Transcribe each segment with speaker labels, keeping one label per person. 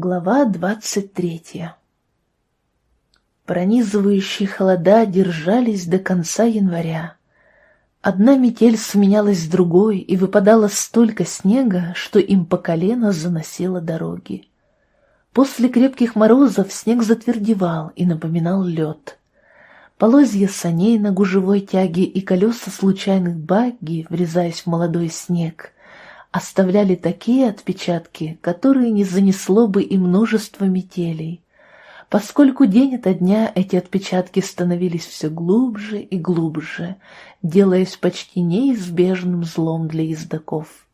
Speaker 1: Глава двадцать третья Пронизывающие холода держались до конца января. Одна метель сменялась другой, и выпадало столько снега, что им по колено заносило дороги. После крепких морозов снег затвердевал и напоминал лед. Полозья саней на гужевой тяге и колеса случайных багги, врезаясь в молодой снег, оставляли такие отпечатки, которые не занесло бы и множество метелей, поскольку день ото дня эти отпечатки становились все глубже и глубже, делаясь почти неизбежным злом для ездаков.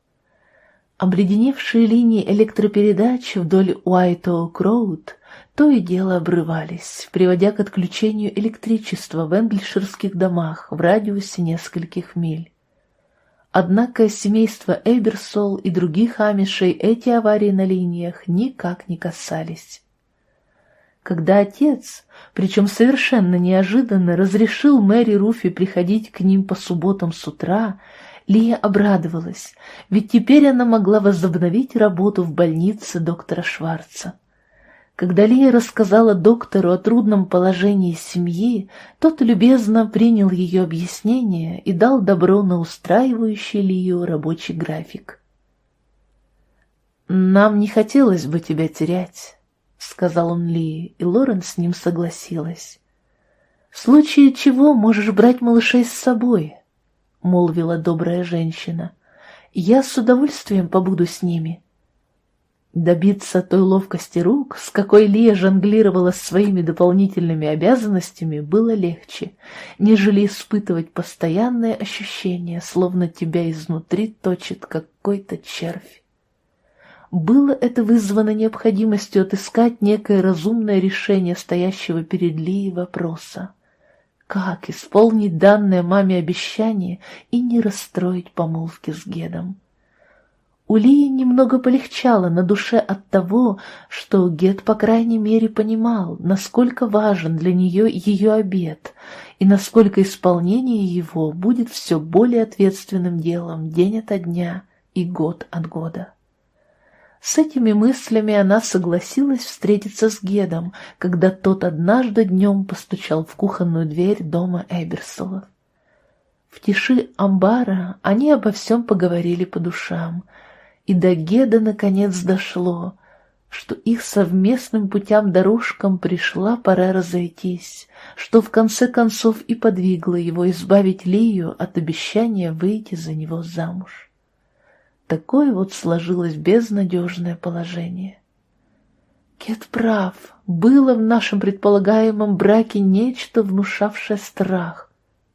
Speaker 1: Обледеневшие линии электропередач вдоль Уайтоук-Роуд то и дело обрывались, приводя к отключению электричества в энглиширских домах в радиусе нескольких миль. Однако семейство Эйберсол и других амишей эти аварии на линиях никак не касались. Когда отец, причем совершенно неожиданно, разрешил Мэри Руфи приходить к ним по субботам с утра, Лия обрадовалась, ведь теперь она могла возобновить работу в больнице доктора Шварца. Когда Лия рассказала доктору о трудном положении семьи, тот любезно принял ее объяснение и дал добро на устраивающий Лию рабочий график. «Нам не хотелось бы тебя терять», — сказал он Лии, и Лорен с ним согласилась. «В случае чего можешь брать малышей с собой», — молвила добрая женщина. «Я с удовольствием побуду с ними». Добиться той ловкости рук, с какой Лия жонглировала своими дополнительными обязанностями, было легче, нежели испытывать постоянное ощущение, словно тебя изнутри точит какой-то червь. Было это вызвано необходимостью отыскать некое разумное решение стоящего перед Лией вопроса. Как исполнить данное маме обещание и не расстроить помолвки с Гедом? У Лии немного полегчало на душе от того, что Гет, по крайней мере, понимал, насколько важен для нее ее обед и насколько исполнение его будет все более ответственным делом день ото дня и год от года. С этими мыслями она согласилась встретиться с Гедом, когда тот однажды днем постучал в кухонную дверь дома Эберсолов. В тиши амбара они обо всем поговорили по душам — и до Геда наконец дошло, что их совместным путям дорожкам пришла пора разойтись, что в конце концов и подвигло его избавить Лию от обещания выйти за него замуж. Такое вот сложилось безнадежное положение. Кет прав, было в нашем предполагаемом браке нечто, внушавшее страх,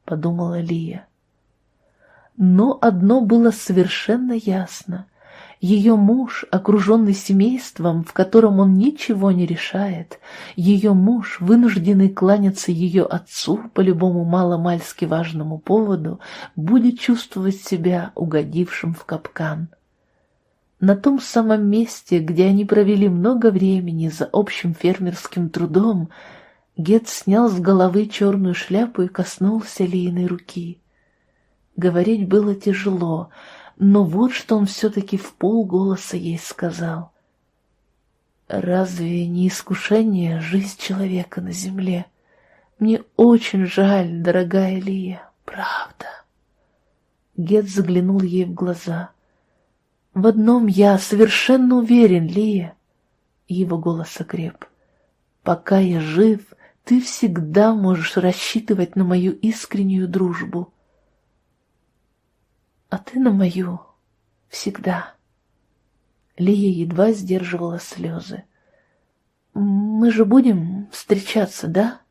Speaker 1: подумала Лия. Но одно было совершенно ясно — ее муж, окруженный семейством, в котором он ничего не решает, ее муж, вынужденный кланяться ее отцу по любому маломальски важному поводу, будет чувствовать себя угодившим в капкан. На том самом месте, где они провели много времени за общим фермерским трудом, Гет снял с головы черную шляпу и коснулся Лииной руки. Говорить было тяжело — но вот что он все-таки в полголоса ей сказал. «Разве не искушение жизнь человека на земле? Мне очень жаль, дорогая Лия, правда». Гет заглянул ей в глаза. «В одном я совершенно уверен, Лия». Его голос окреп. «Пока я жив, ты всегда можешь рассчитывать на мою искреннюю дружбу» а ты на мою всегда. Лия едва сдерживала слезы. «Мы же будем встречаться, да?»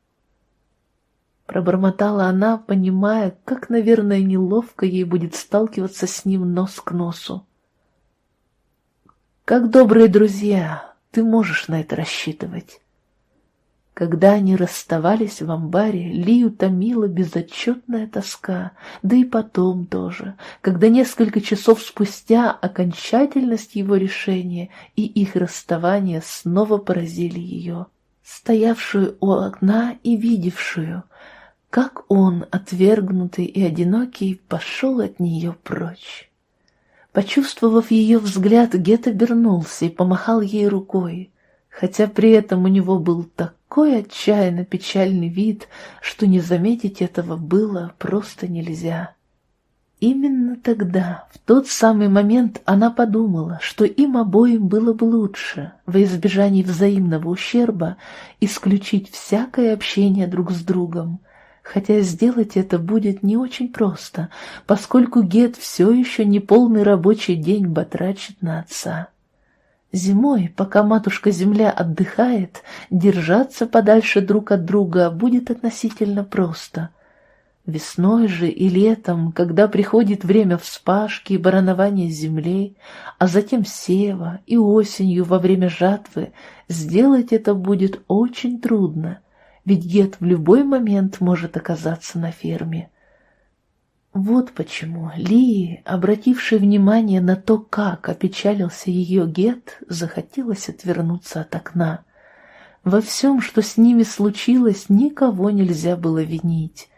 Speaker 1: Пробормотала она, понимая, как, наверное, неловко ей будет сталкиваться с ним нос к носу. «Как добрые друзья, ты можешь на это рассчитывать. Когда они расставались в амбаре, Лию томила безотчетная тоска, да и потом тоже, когда несколько часов спустя окончательность его решения и их расставание снова поразили ее, стоявшую у окна и видевшую, как он, отвергнутый и одинокий, пошел от нее прочь. Почувствовав ее взгляд, Гет обернулся и помахал ей рукой. хотя при этом у него был такой отчаянно печальный вид, что не заметить этого было просто нельзя. Именно тогда, в тот самый момент, она подумала, что им обоим было бы лучше, во избежание взаимного ущерба, исключить всякое общение друг с другом, хотя сделать это будет не очень просто, поскольку Гет все еще не полный рабочий день батрачит на отца. Зимой, пока матушка-земля отдыхает, держаться подальше друг от друга будет относительно просто — Весной же и летом, когда приходит время вспашки и баранования землей, а затем сева, и осенью во время жатвы, сделать это будет очень трудно, ведь гет в любой момент может оказаться на ферме. Вот почему Лии, обратившей внимание на то, как опечалился ее гет, захотелось отвернуться от окна. Во всем, что с ними случилось, никого нельзя было винить.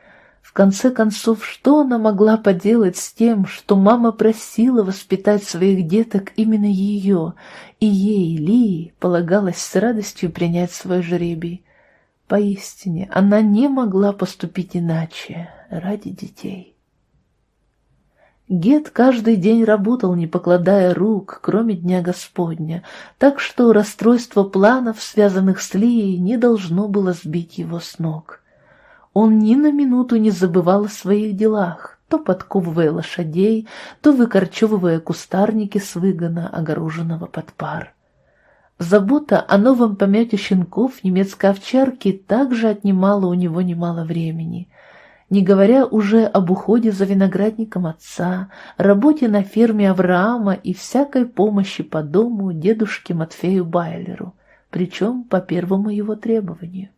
Speaker 1: В конце концов, что она могла поделать с тем, что мама просила воспитать своих деток именно ее, и ей, Лии, полагалось с радостью принять свой жребий. Поистине, она не могла поступить иначе ради детей. Гет каждый день работал, не покладая рук, кроме Дня Господня, так что расстройство планов, связанных с Лией, не должно было сбить его с ног. Он ни на минуту не забывал о своих делах, то подковывая лошадей, то выкорчевывая кустарники с выгона, огороженного под пар. Забота о новом помете щенков немецкой овчарки также отнимала у него немало времени, не говоря уже об уходе за виноградником отца, работе на ферме Авраама и всякой помощи по дому дедушке Матфею Байлеру, причем по первому его требованию.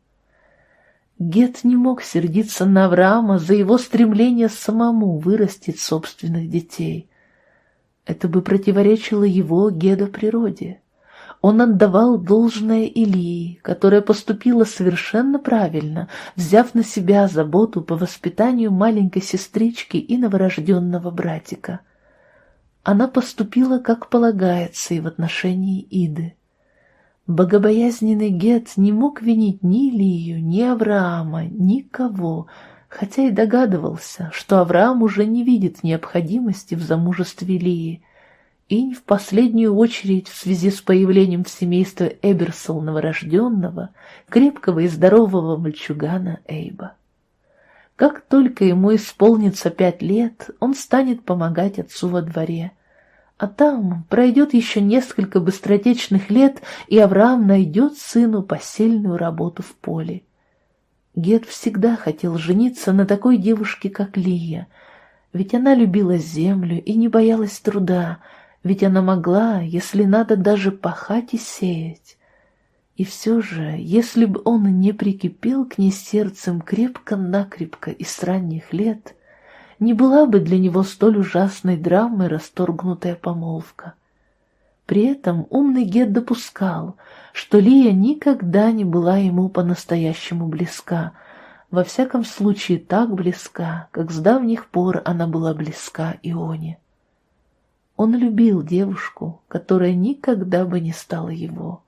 Speaker 1: Гет не мог сердиться на Авраама за его стремление самому вырастить собственных детей. Это бы противоречило его Геда природе. Он отдавал должное Илии, которая поступила совершенно правильно, взяв на себя заботу по воспитанию маленькой сестрички и новорожденного братика. Она поступила, как полагается, и в отношении Иды. Богобоязненный Гет не мог винить ни Илию, ни Авраама, никого, хотя и догадывался, что Авраам уже не видит необходимости в замужестве Лии, и не в последнюю очередь в связи с появлением в семействе Эберсол новорожденного, крепкого и здорового мальчугана Эйба. Как только ему исполнится пять лет, он станет помогать отцу во дворе – а там пройдет еще несколько быстротечных лет, и Авраам найдет сыну посильную работу в поле. Гет всегда хотел жениться на такой девушке, как Лия, ведь она любила землю и не боялась труда, ведь она могла, если надо, даже пахать и сеять. И все же, если бы он не прикипел к ней сердцем крепко-накрепко и с ранних лет — не была бы для него столь ужасной драмой расторгнутая помолвка. При этом умный Гет допускал, что Лия никогда не была ему по-настоящему близка, во всяком случае так близка, как с давних пор она была близка Ионе. Он любил девушку, которая никогда бы не стала его.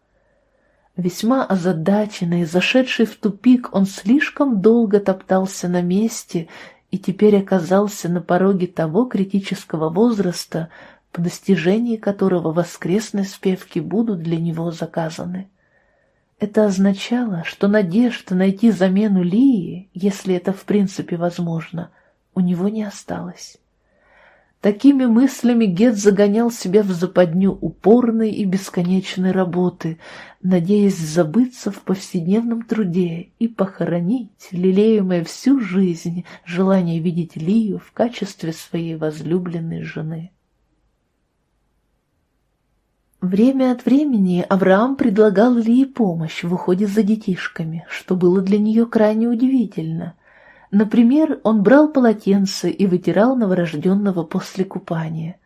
Speaker 1: Весьма озадаченный, зашедший в тупик, он слишком долго топтался на месте и теперь оказался на пороге того критического возраста, по достижении которого воскресные спевки будут для него заказаны. Это означало, что надежда найти замену Лии, если это в принципе возможно, у него не осталось. Такими мыслями Гет загонял себя в западню упорной и бесконечной работы, надеясь забыться в повседневном труде и похоронить, лелеемое всю жизнь, желание видеть Лию в качестве своей возлюбленной жены. Время от времени Авраам предлагал Лии помощь в уходе за детишками, что было для нее крайне удивительно – Например, он брал полотенце и вытирал новорожденного после купания.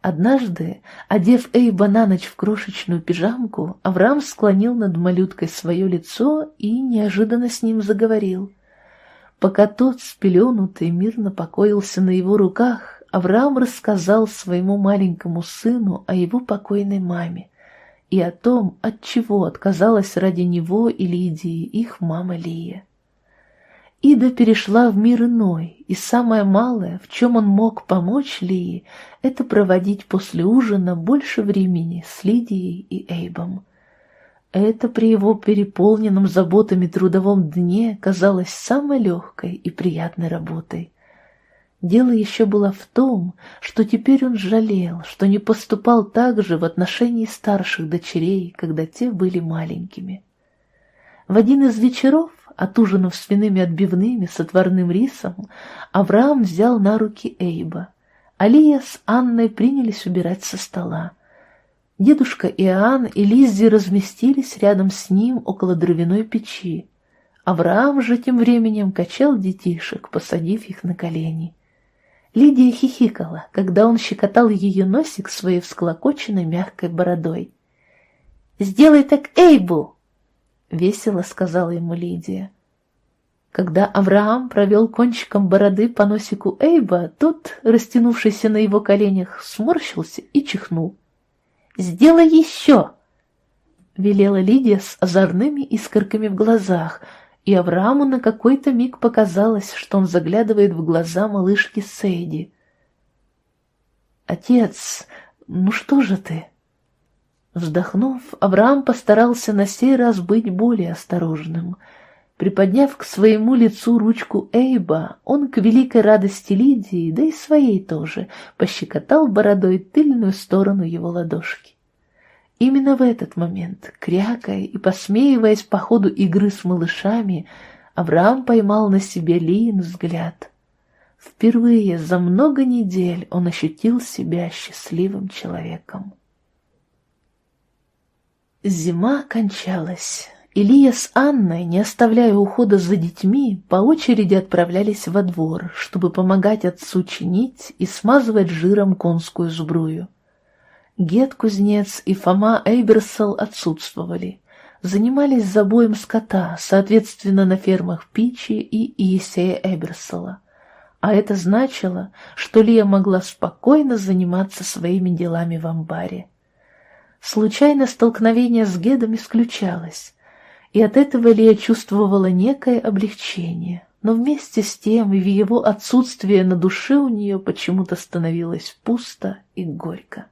Speaker 1: Однажды, одев Эйба на ночь в крошечную пижамку, Авраам склонил над малюткой свое лицо и неожиданно с ним заговорил. Пока тот, спеленутый, мирно покоился на его руках, Авраам рассказал своему маленькому сыну о его покойной маме и о том, от чего отказалась ради него и Лидии их мама Лия. Ида перешла в мир иной, и самое малое, в чем он мог помочь Лии, это проводить после ужина больше времени с Лидией и Эйбом. Это при его переполненном заботами трудовом дне казалось самой легкой и приятной работой. Дело еще было в том, что теперь он жалел, что не поступал так же в отношении старших дочерей, когда те были маленькими. В один из вечеров, отужинав свиными отбивными с отварным рисом, Авраам взял на руки Эйба. Алия с Анной принялись убирать со стола. Дедушка Иоанн и Лиззи разместились рядом с ним около дровяной печи. Авраам же тем временем качал детишек, посадив их на колени. Лидия хихикала, когда он щекотал ее носик своей всклокоченной мягкой бородой. «Сделай так Эйбу!» — весело сказала ему Лидия. Когда Авраам провел кончиком бороды по носику Эйба, тот, растянувшийся на его коленях, сморщился и чихнул. «Сделай еще!» — велела Лидия с озорными искорками в глазах — и Аврааму на какой-то миг показалось, что он заглядывает в глаза малышки Сейди. «Отец, ну что же ты?» Вздохнув, Авраам постарался на сей раз быть более осторожным. Приподняв к своему лицу ручку Эйба, он к великой радости Лидии, да и своей тоже, пощекотал бородой тыльную сторону его ладошки. Именно в этот момент, крякая и посмеиваясь по ходу игры с малышами, Авраам поймал на себе Лиин взгляд. Впервые за много недель он ощутил себя счастливым человеком. Зима кончалась. Илья с Анной, не оставляя ухода за детьми, по очереди отправлялись во двор, чтобы помогать отцу чинить и смазывать жиром конскую сбрую. Гет-кузнец и Фома Эйберсел отсутствовали. Занимались забоем скота, соответственно, на фермах Пичи и Иесея Эйберсела. А это значило, что Лия могла спокойно заниматься своими делами в амбаре. Случайно столкновение с Гедом исключалось, и от этого Лия чувствовала некое облегчение, но вместе с тем и в его отсутствие на душе у нее почему-то становилось пусто и горько.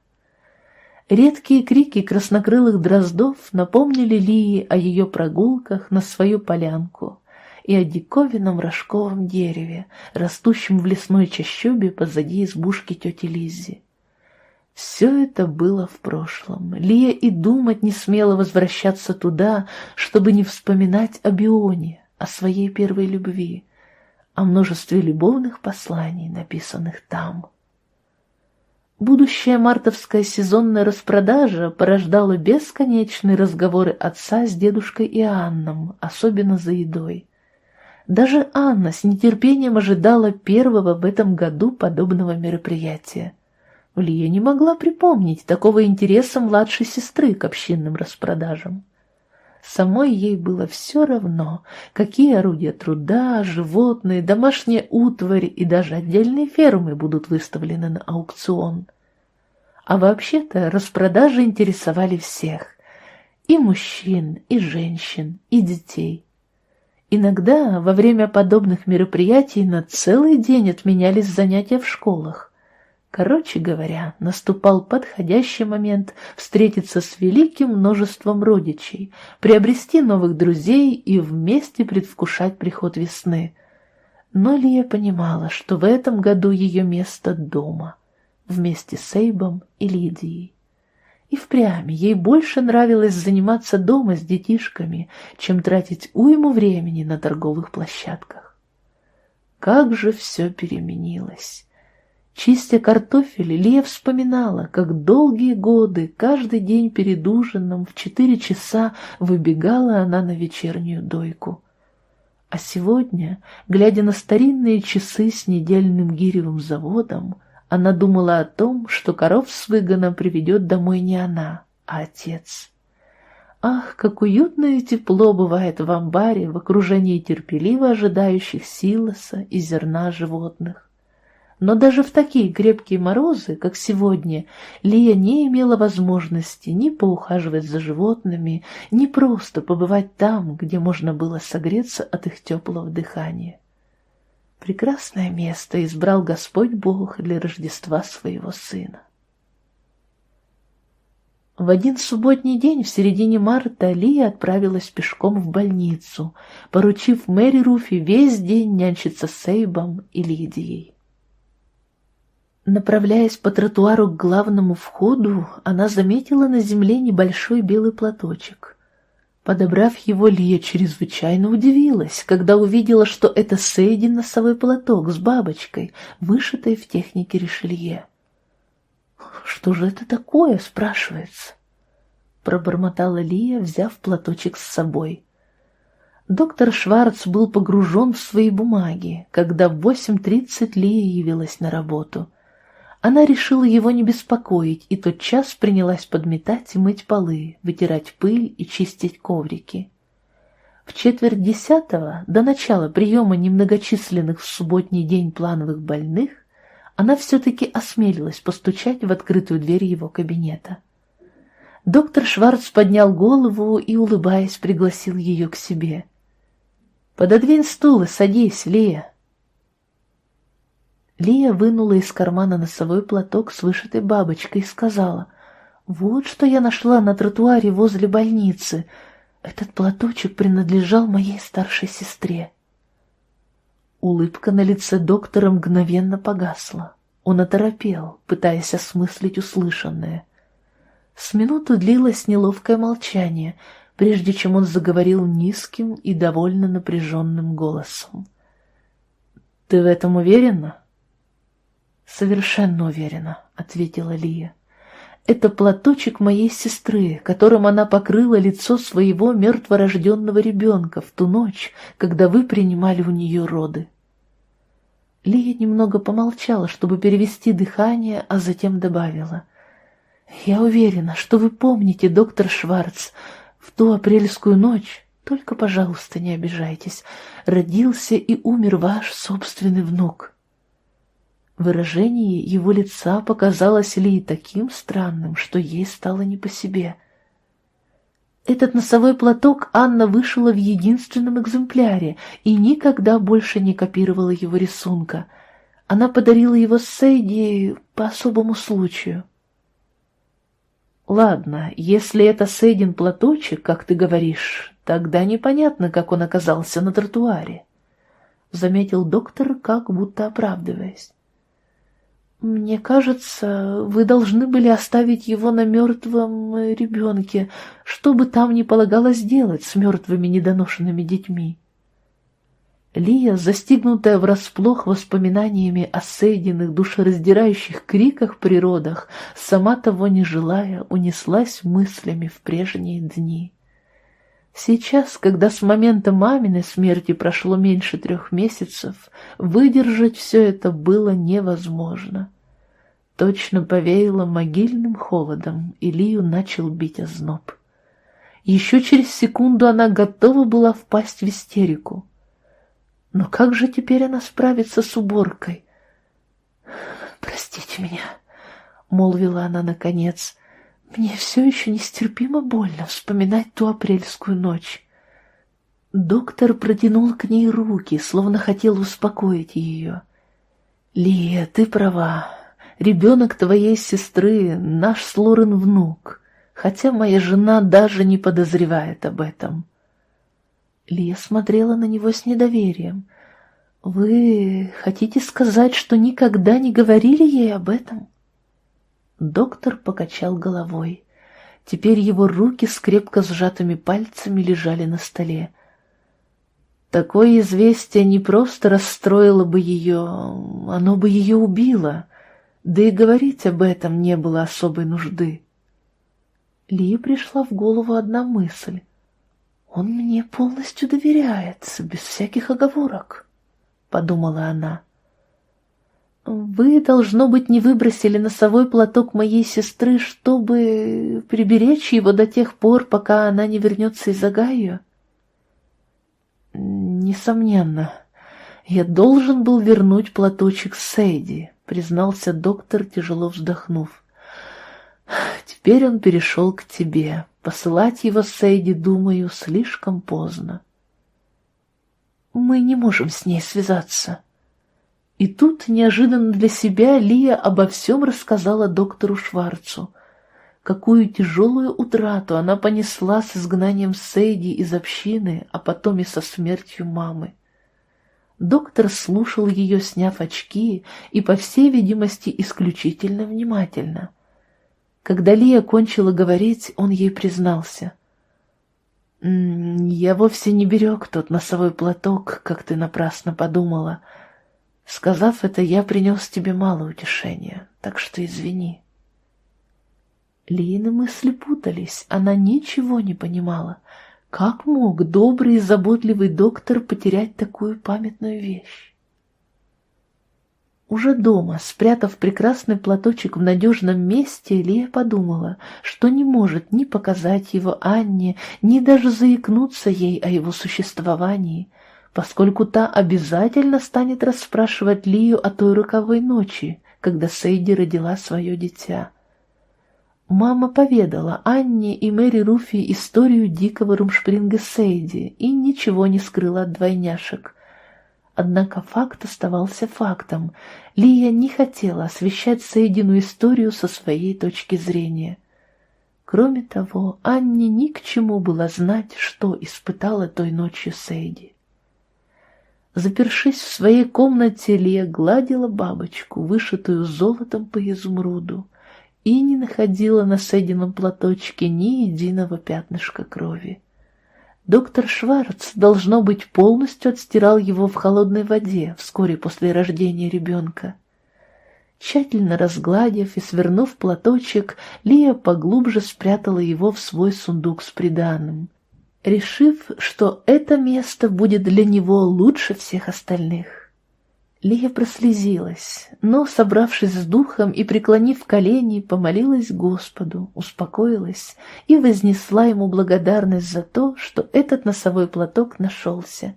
Speaker 1: Редкие крики краснокрылых дроздов напомнили Лии о ее прогулках на свою полянку и о диковинном рожковом дереве, растущем в лесной чащобе позади избушки тети Лиззи. Все это было в прошлом. Лия и думать не смела возвращаться туда, чтобы не вспоминать о Бионе, о своей первой любви, о множестве любовных посланий, написанных там. Будущая мартовская сезонная распродажа порождала бесконечные разговоры отца с дедушкой и Анном, особенно за едой. Даже Анна с нетерпением ожидала первого в этом году подобного мероприятия. Лия не могла припомнить такого интереса младшей сестры к общинным распродажам. Самой ей было все равно, какие орудия труда, животные, домашняя утварь и даже отдельные фермы будут выставлены на аукцион. А вообще-то распродажи интересовали всех – и мужчин, и женщин, и детей. Иногда во время подобных мероприятий на целый день отменялись занятия в школах. Короче говоря, наступал подходящий момент встретиться с великим множеством родичей, приобрести новых друзей и вместе предвкушать приход весны. Но Лия понимала, что в этом году ее место дома, вместе с Эйбом и Лидией. И впрямь ей больше нравилось заниматься дома с детишками, чем тратить уйму времени на торговых площадках. Как же все переменилось! Чистя картофель, Лия вспоминала, как долгие годы, каждый день перед ужином в четыре часа выбегала она на вечернюю дойку. А сегодня, глядя на старинные часы с недельным гиревым заводом, она думала о том, что коров с выгоном приведет домой не она, а отец. Ах, как уютно и тепло бывает в амбаре в окружении терпеливо ожидающих силоса и зерна животных. Но даже в такие крепкие морозы, как сегодня, Лия не имела возможности ни поухаживать за животными, ни просто побывать там, где можно было согреться от их теплого дыхания. Прекрасное место избрал Господь Бог для Рождества своего Сына. В один субботний день в середине марта Лия отправилась пешком в больницу, поручив Мэри Руфи весь день нянчиться с Эйбом и Лидией. Направляясь по тротуару к главному входу, она заметила на земле небольшой белый платочек. Подобрав его, Лия чрезвычайно удивилась, когда увидела, что это Сейдин носовой платок с бабочкой, вышитой в технике решелье. «Что же это такое?» — спрашивается. Пробормотала Лия, взяв платочек с собой. Доктор Шварц был погружен в свои бумаги, когда в 8.30 Лия явилась на работу. Она решила его не беспокоить и тот час принялась подметать и мыть полы, вытирать пыль и чистить коврики. В четверть десятого, до начала приема немногочисленных в субботний день плановых больных, она все-таки осмелилась постучать в открытую дверь его кабинета. Доктор Шварц поднял голову и, улыбаясь, пригласил ее к себе. «Пододвинь стул и садись, Лия». Лия вынула из кармана носовой платок с вышитой бабочкой и сказала, «Вот что я нашла на тротуаре возле больницы. Этот платочек принадлежал моей старшей сестре». Улыбка на лице доктора мгновенно погасла. Он оторопел, пытаясь осмыслить услышанное. С минуту длилось неловкое молчание, прежде чем он заговорил низким и довольно напряженным голосом. «Ты в этом уверена?» «Совершенно уверена», — ответила Лия. «Это платочек моей сестры, которым она покрыла лицо своего мертворожденного ребенка в ту ночь, когда вы принимали у нее роды». Лия немного помолчала, чтобы перевести дыхание, а затем добавила. «Я уверена, что вы помните, доктор Шварц, в ту апрельскую ночь, только, пожалуйста, не обижайтесь, родился и умер ваш собственный внук». Выражение его лица показалось Лии таким странным, что ей стало не по себе – этот носовой платок Анна вышила в единственном экземпляре и никогда больше не копировала его рисунка. Она подарила его Сейди по особому случаю. «Ладно, если это Сейдин платочек, как ты говоришь, тогда непонятно, как он оказался на тротуаре», — заметил доктор, как будто оправдываясь. «Мне кажется, вы должны были оставить его на мертвом ребенке, что бы там ни полагалось делать с мертвыми недоношенными детьми». Лия, застигнутая врасплох воспоминаниями о Сейдиных душераздирающих криках природах, сама того не желая, унеслась мыслями в прежние дни. Сейчас, когда с момента маминой смерти прошло меньше трех месяцев, выдержать все это было невозможно. Точно повеяло могильным холодом, и Лию начал бить озноб. Еще через секунду она готова была впасть в истерику. Но как же теперь она справится с уборкой? «Простите меня», — молвила она наконец, мне все еще нестерпимо больно вспоминать ту апрельскую ночь. Доктор протянул к ней руки, словно хотел успокоить ее. «Лия, ты права. Ребенок твоей сестры — наш с Лорен внук, хотя моя жена даже не подозревает об этом». Лия смотрела на него с недоверием. «Вы хотите сказать, что никогда не говорили ей об этом?» Доктор покачал головой. Теперь его руки с крепко сжатыми пальцами лежали на столе. Такое известие не просто расстроило бы ее, оно бы ее убило, да и говорить об этом не было особой нужды. Ли пришла в голову одна мысль. «Он мне полностью доверяется, без всяких оговорок», — подумала она. «Вы, должно быть, не выбросили носовой платок моей сестры, чтобы приберечь его до тех пор, пока она не вернется из Агаю?» «Несомненно. «Я должен был вернуть платочек Сейди», — признался доктор, тяжело вздохнув. «Теперь он перешел к тебе. Посылать его Сейди, думаю, слишком поздно». «Мы не можем с ней связаться». И тут, неожиданно для себя, Лия обо всем рассказала доктору Шварцу. Какую тяжелую утрату она понесла с изгнанием Сейди из общины, а потом и со смертью мамы. Доктор слушал ее, сняв очки, и, по всей видимости, исключительно внимательно. Когда Лия кончила говорить, он ей признался. «Я вовсе не берег тот носовой платок, как ты напрасно подумала. Сказав это, я принес тебе мало утешения, так что извини». Лины мысли путались, она ничего не понимала — как мог добрый и заботливый доктор потерять такую памятную вещь? Уже дома, спрятав прекрасный платочек в надежном месте, Лия подумала, что не может ни показать его Анне, ни даже заикнуться ей о его существовании, поскольку та обязательно станет расспрашивать Лию о той роковой ночи, когда Сейди родила свое дитя. Мама поведала Анне и Мэри Руфи историю дикого румшпринга Сейди и ничего не скрыла от двойняшек. Однако факт оставался фактом. Лия не хотела освещать Сейдину историю со своей точки зрения. Кроме того, Анне ни к чему было знать, что испытала той ночью Сейди. Запершись в своей комнате, Лия гладила бабочку, вышитую золотом по изумруду, и не находила на Сэдином платочке ни единого пятнышка крови. Доктор Шварц, должно быть, полностью отстирал его в холодной воде вскоре после рождения ребенка. Тщательно разгладив и свернув платочек, Лия поглубже спрятала его в свой сундук с приданым, решив, что это место будет для него лучше всех остальных. Лия прослезилась, но, собравшись с духом и преклонив колени, помолилась Господу, успокоилась и вознесла ему благодарность за то, что этот носовой платок нашелся.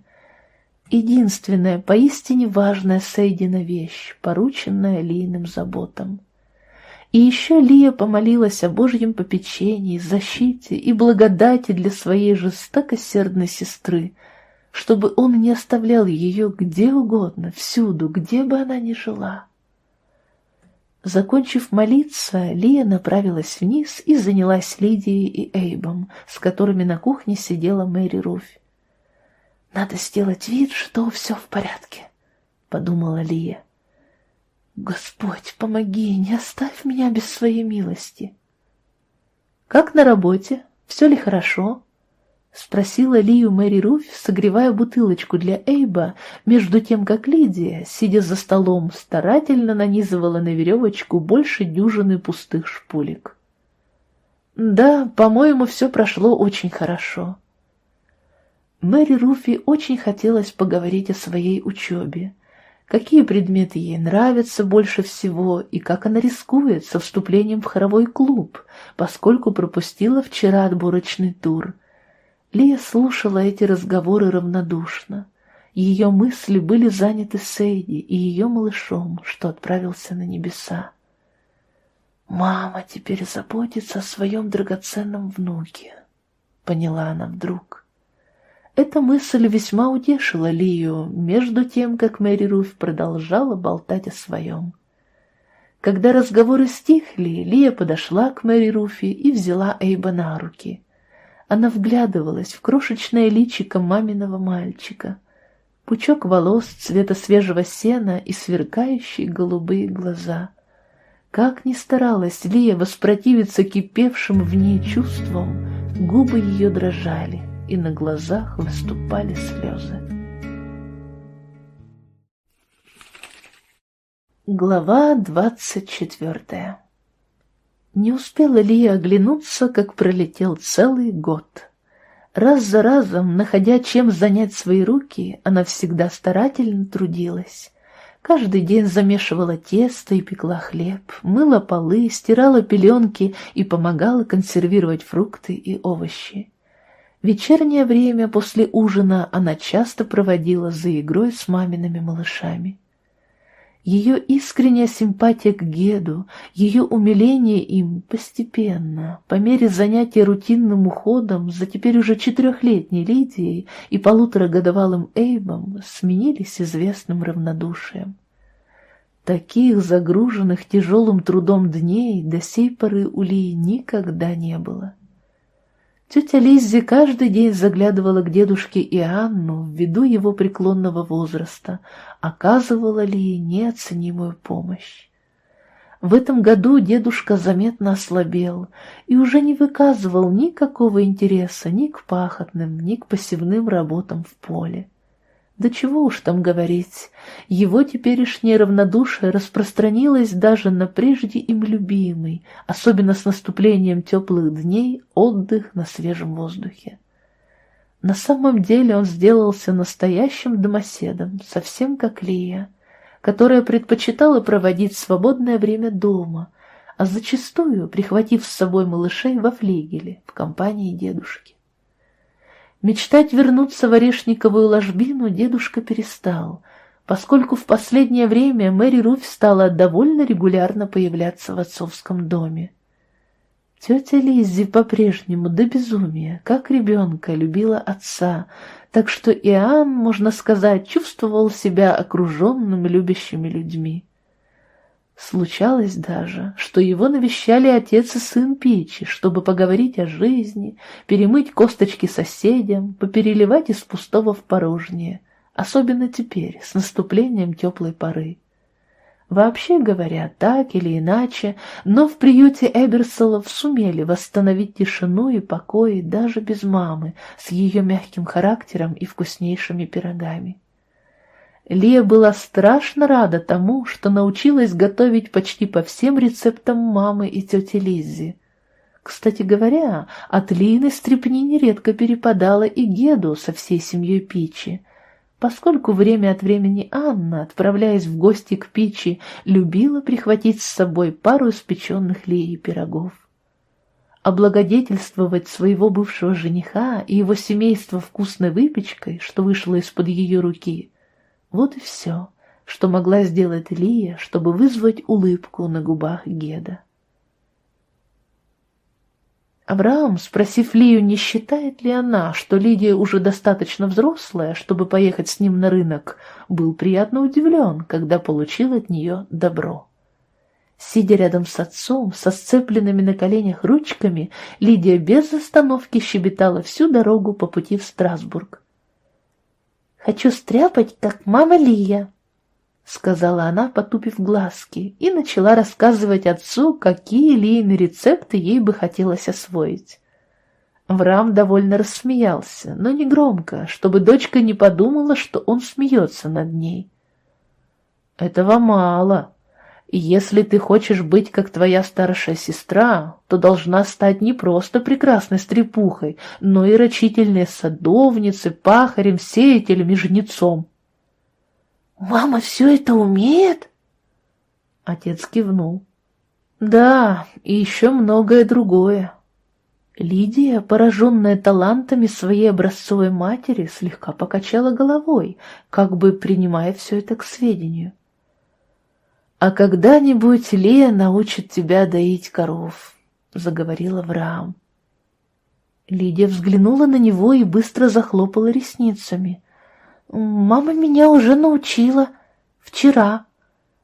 Speaker 1: Единственная, поистине важная Сейдина вещь, порученная Лийным заботам. И еще Лия помолилась о Божьем попечении, защите и благодати для своей жестокосердной сестры, чтобы он не оставлял ее где угодно, всюду, где бы она ни жила. Закончив молиться, Лия направилась вниз и занялась Лидией и Эйбом, с которыми на кухне сидела Мэри Руфь. «Надо сделать вид, что все в порядке», — подумала Лия. «Господь, помоги, не оставь меня без своей милости». «Как на работе? Все ли хорошо?» — спросила Лию Мэри Руфь, согревая бутылочку для Эйба, между тем, как Лидия, сидя за столом, старательно нанизывала на веревочку больше дюжины пустых шпулек. «Да, по-моему, все прошло очень хорошо». Мэри Руфи очень хотелось поговорить о своей учебе. Какие предметы ей нравятся больше всего и как она рискует со вступлением в хоровой клуб, поскольку пропустила вчера отборочный тур – Лия слушала эти разговоры равнодушно. Ее мысли были заняты Сейди и ее малышом, что отправился на небеса. «Мама теперь заботится о своем драгоценном внуке», — поняла она вдруг. Эта мысль весьма утешила Лию, между тем, как Мэри Руф продолжала болтать о своем. Когда разговоры стихли, Лия подошла к Мэри Руфи и взяла Эйба на руки. Она вглядывалась в крошечное личико маминого мальчика, пучок волос цвета свежего сена и сверкающие голубые глаза. Как ни старалась Лия воспротивиться кипевшим в ней чувствам, губы ее дрожали, и на глазах выступали слезы. Глава двадцать четвертая не успела Лия оглянуться, как пролетел целый год. Раз за разом, находя чем занять свои руки, она всегда старательно трудилась. Каждый день замешивала тесто и пекла хлеб, мыла полы, стирала пеленки и помогала консервировать фрукты и овощи. Вечернее время после ужина она часто проводила за игрой с мамиными малышами. Ее искренняя симпатия к Геду, ее умиление им постепенно, по мере занятия рутинным уходом за теперь уже четырехлетней Лидией и полуторагодовалым Эйбом, сменились известным равнодушием. Таких загруженных тяжелым трудом дней до сей поры у Лии никогда не было. Тетя Лиззи каждый день заглядывала к дедушке Иоанну ввиду его преклонного возраста, оказывала ли ей неоценимую помощь. В этом году дедушка заметно ослабел и уже не выказывал никакого интереса ни к пахотным, ни к посевным работам в поле. Да чего уж там говорить, его теперешнее равнодушие распространилось даже на прежде им любимый, особенно с наступлением теплых дней, отдых на свежем воздухе. На самом деле он сделался настоящим домоседом, совсем как Лия, которая предпочитала проводить свободное время дома, а зачастую прихватив с собой малышей во флигеле в компании дедушки. Мечтать вернуться в Орешниковую ложбину дедушка перестал, поскольку в последнее время Мэри Руфь стала довольно регулярно появляться в отцовском доме. Тетя Лиззи по-прежнему до безумия, как ребенка, любила отца, так что Иоанн, можно сказать, чувствовал себя окруженным любящими людьми. Случалось даже, что его навещали отец и сын Печи, чтобы поговорить о жизни, перемыть косточки соседям, попереливать из пустого в порожнее, особенно теперь, с наступлением теплой поры. Вообще говоря, так или иначе, но в приюте Эберсолов сумели восстановить тишину и покой даже без мамы, с ее мягким характером и вкуснейшими пирогами. Лия была страшно рада тому, что научилась готовить почти по всем рецептам мамы и тети Лиззи. Кстати говоря, от Лины стрепни нередко перепадала и Геду со всей семьей Пичи, поскольку время от времени Анна, отправляясь в гости к Пичи, любила прихватить с собой пару испеченных Лией пирогов. Облагодетельствовать своего бывшего жениха и его семейство вкусной выпечкой, что вышло из-под ее руки, вот и все, что могла сделать Лия, чтобы вызвать улыбку на губах Геда. Авраам, спросив Лию, не считает ли она, что Лидия уже достаточно взрослая, чтобы поехать с ним на рынок, был приятно удивлен, когда получил от нее добро. Сидя рядом с отцом, со сцепленными на коленях ручками, Лидия без остановки щебетала всю дорогу по пути в Страсбург. Хочу стряпать, как мама Лия, — сказала она, потупив глазки, и начала рассказывать отцу, какие Лиины рецепты ей бы хотелось освоить. Врам довольно рассмеялся, но не громко, чтобы дочка не подумала, что он смеется над ней. «Этого мало», если ты хочешь быть как твоя старшая сестра, то должна стать не просто прекрасной стрепухой, но и рачительной садовницей, пахарем, сеятелем и жнецом. «Мама все это умеет?» Отец кивнул. «Да, и еще многое другое». Лидия, пораженная талантами своей образцовой матери, слегка покачала головой, как бы принимая все это к сведению. «А когда-нибудь Лея научит тебя доить коров», — заговорил Авраам. Лидия взглянула на него и быстро захлопала ресницами. «Мама меня уже научила. Вчера.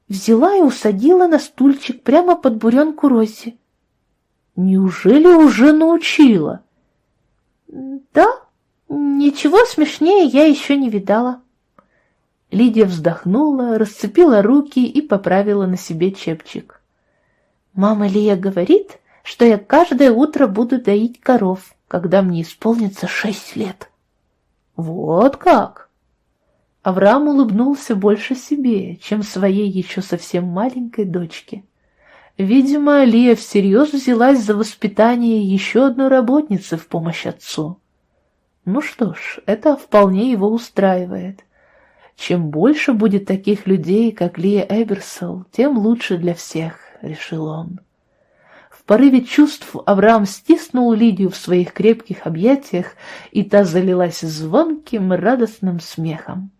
Speaker 1: Взяла и усадила на стульчик прямо под буренку Рози». «Неужели уже научила?» «Да, ничего смешнее я еще не видала». Лидия вздохнула, расцепила руки и поправила на себе чепчик. «Мама Лия говорит, что я каждое утро буду доить коров, когда мне исполнится шесть лет». «Вот как!» Авраам улыбнулся больше себе, чем своей еще совсем маленькой дочке. Видимо, Лия всерьез взялась за воспитание еще одной работницы в помощь отцу. Ну что ж, это вполне его устраивает. Чем больше будет таких людей, как Лия Эберсол, тем лучше для всех, — решил он. В порыве чувств Авраам стиснул Лидию в своих крепких объятиях, и та залилась звонким радостным смехом.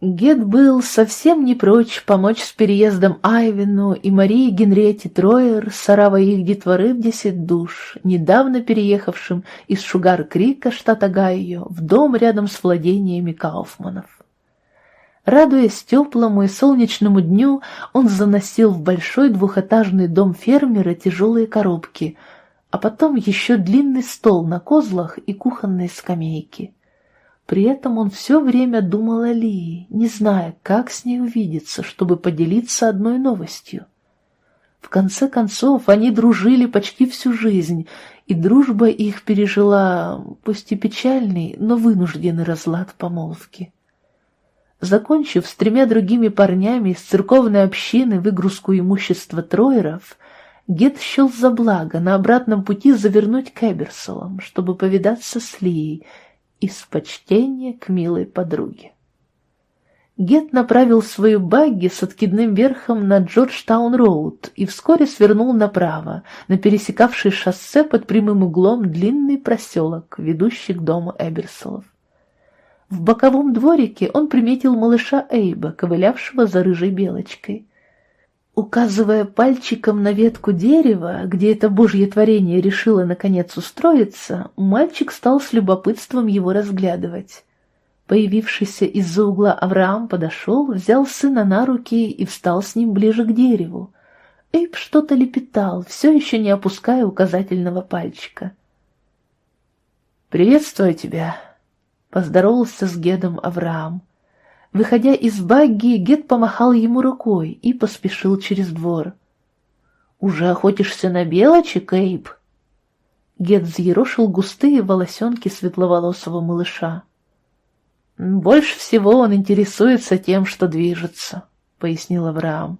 Speaker 1: Гет был совсем не прочь помочь с переездом Айвину и Марии Генриетте Троер, сарава их детворы в десять душ, недавно переехавшим из Шугар-Крика, штата Гайо, в дом рядом с владениями Кауфманов. Радуясь теплому и солнечному дню, он заносил в большой двухэтажный дом фермера тяжелые коробки, а потом еще длинный стол на козлах и кухонные скамейки. При этом он все время думал о Лии, не зная, как с ней увидеться, чтобы поделиться одной новостью. В конце концов, они дружили почти всю жизнь, и дружба их пережила, пусть и печальный, но вынужденный разлад помолвки. Закончив с тремя другими парнями из церковной общины выгрузку имущества Троеров, Гет счел за благо на обратном пути завернуть к Эберсолам, чтобы повидаться с Лией из почтения к милой подруге. Гет направил свою багги с откидным верхом на Джорджтаун-роуд и вскоре свернул направо, на пересекавший шоссе под прямым углом длинный проселок, ведущий к дому Эберсолов. В боковом дворике он приметил малыша Эйба, ковылявшего за рыжей белочкой. Указывая пальчиком на ветку дерева, где это божье творение решило наконец устроиться, мальчик стал с любопытством его разглядывать. Появившийся из-за угла Авраам подошел, взял сына на руки и встал с ним ближе к дереву. Эйб что-то лепетал, все еще не опуская указательного пальчика. «Приветствую тебя», — поздоровался с Гедом Авраам. Выходя из багги, Гет помахал ему рукой и поспешил через двор. «Уже охотишься на белочек, Эйб?» Гет взъерошил густые волосенки светловолосого малыша. «Больше всего он интересуется тем, что движется», — пояснил Авраам.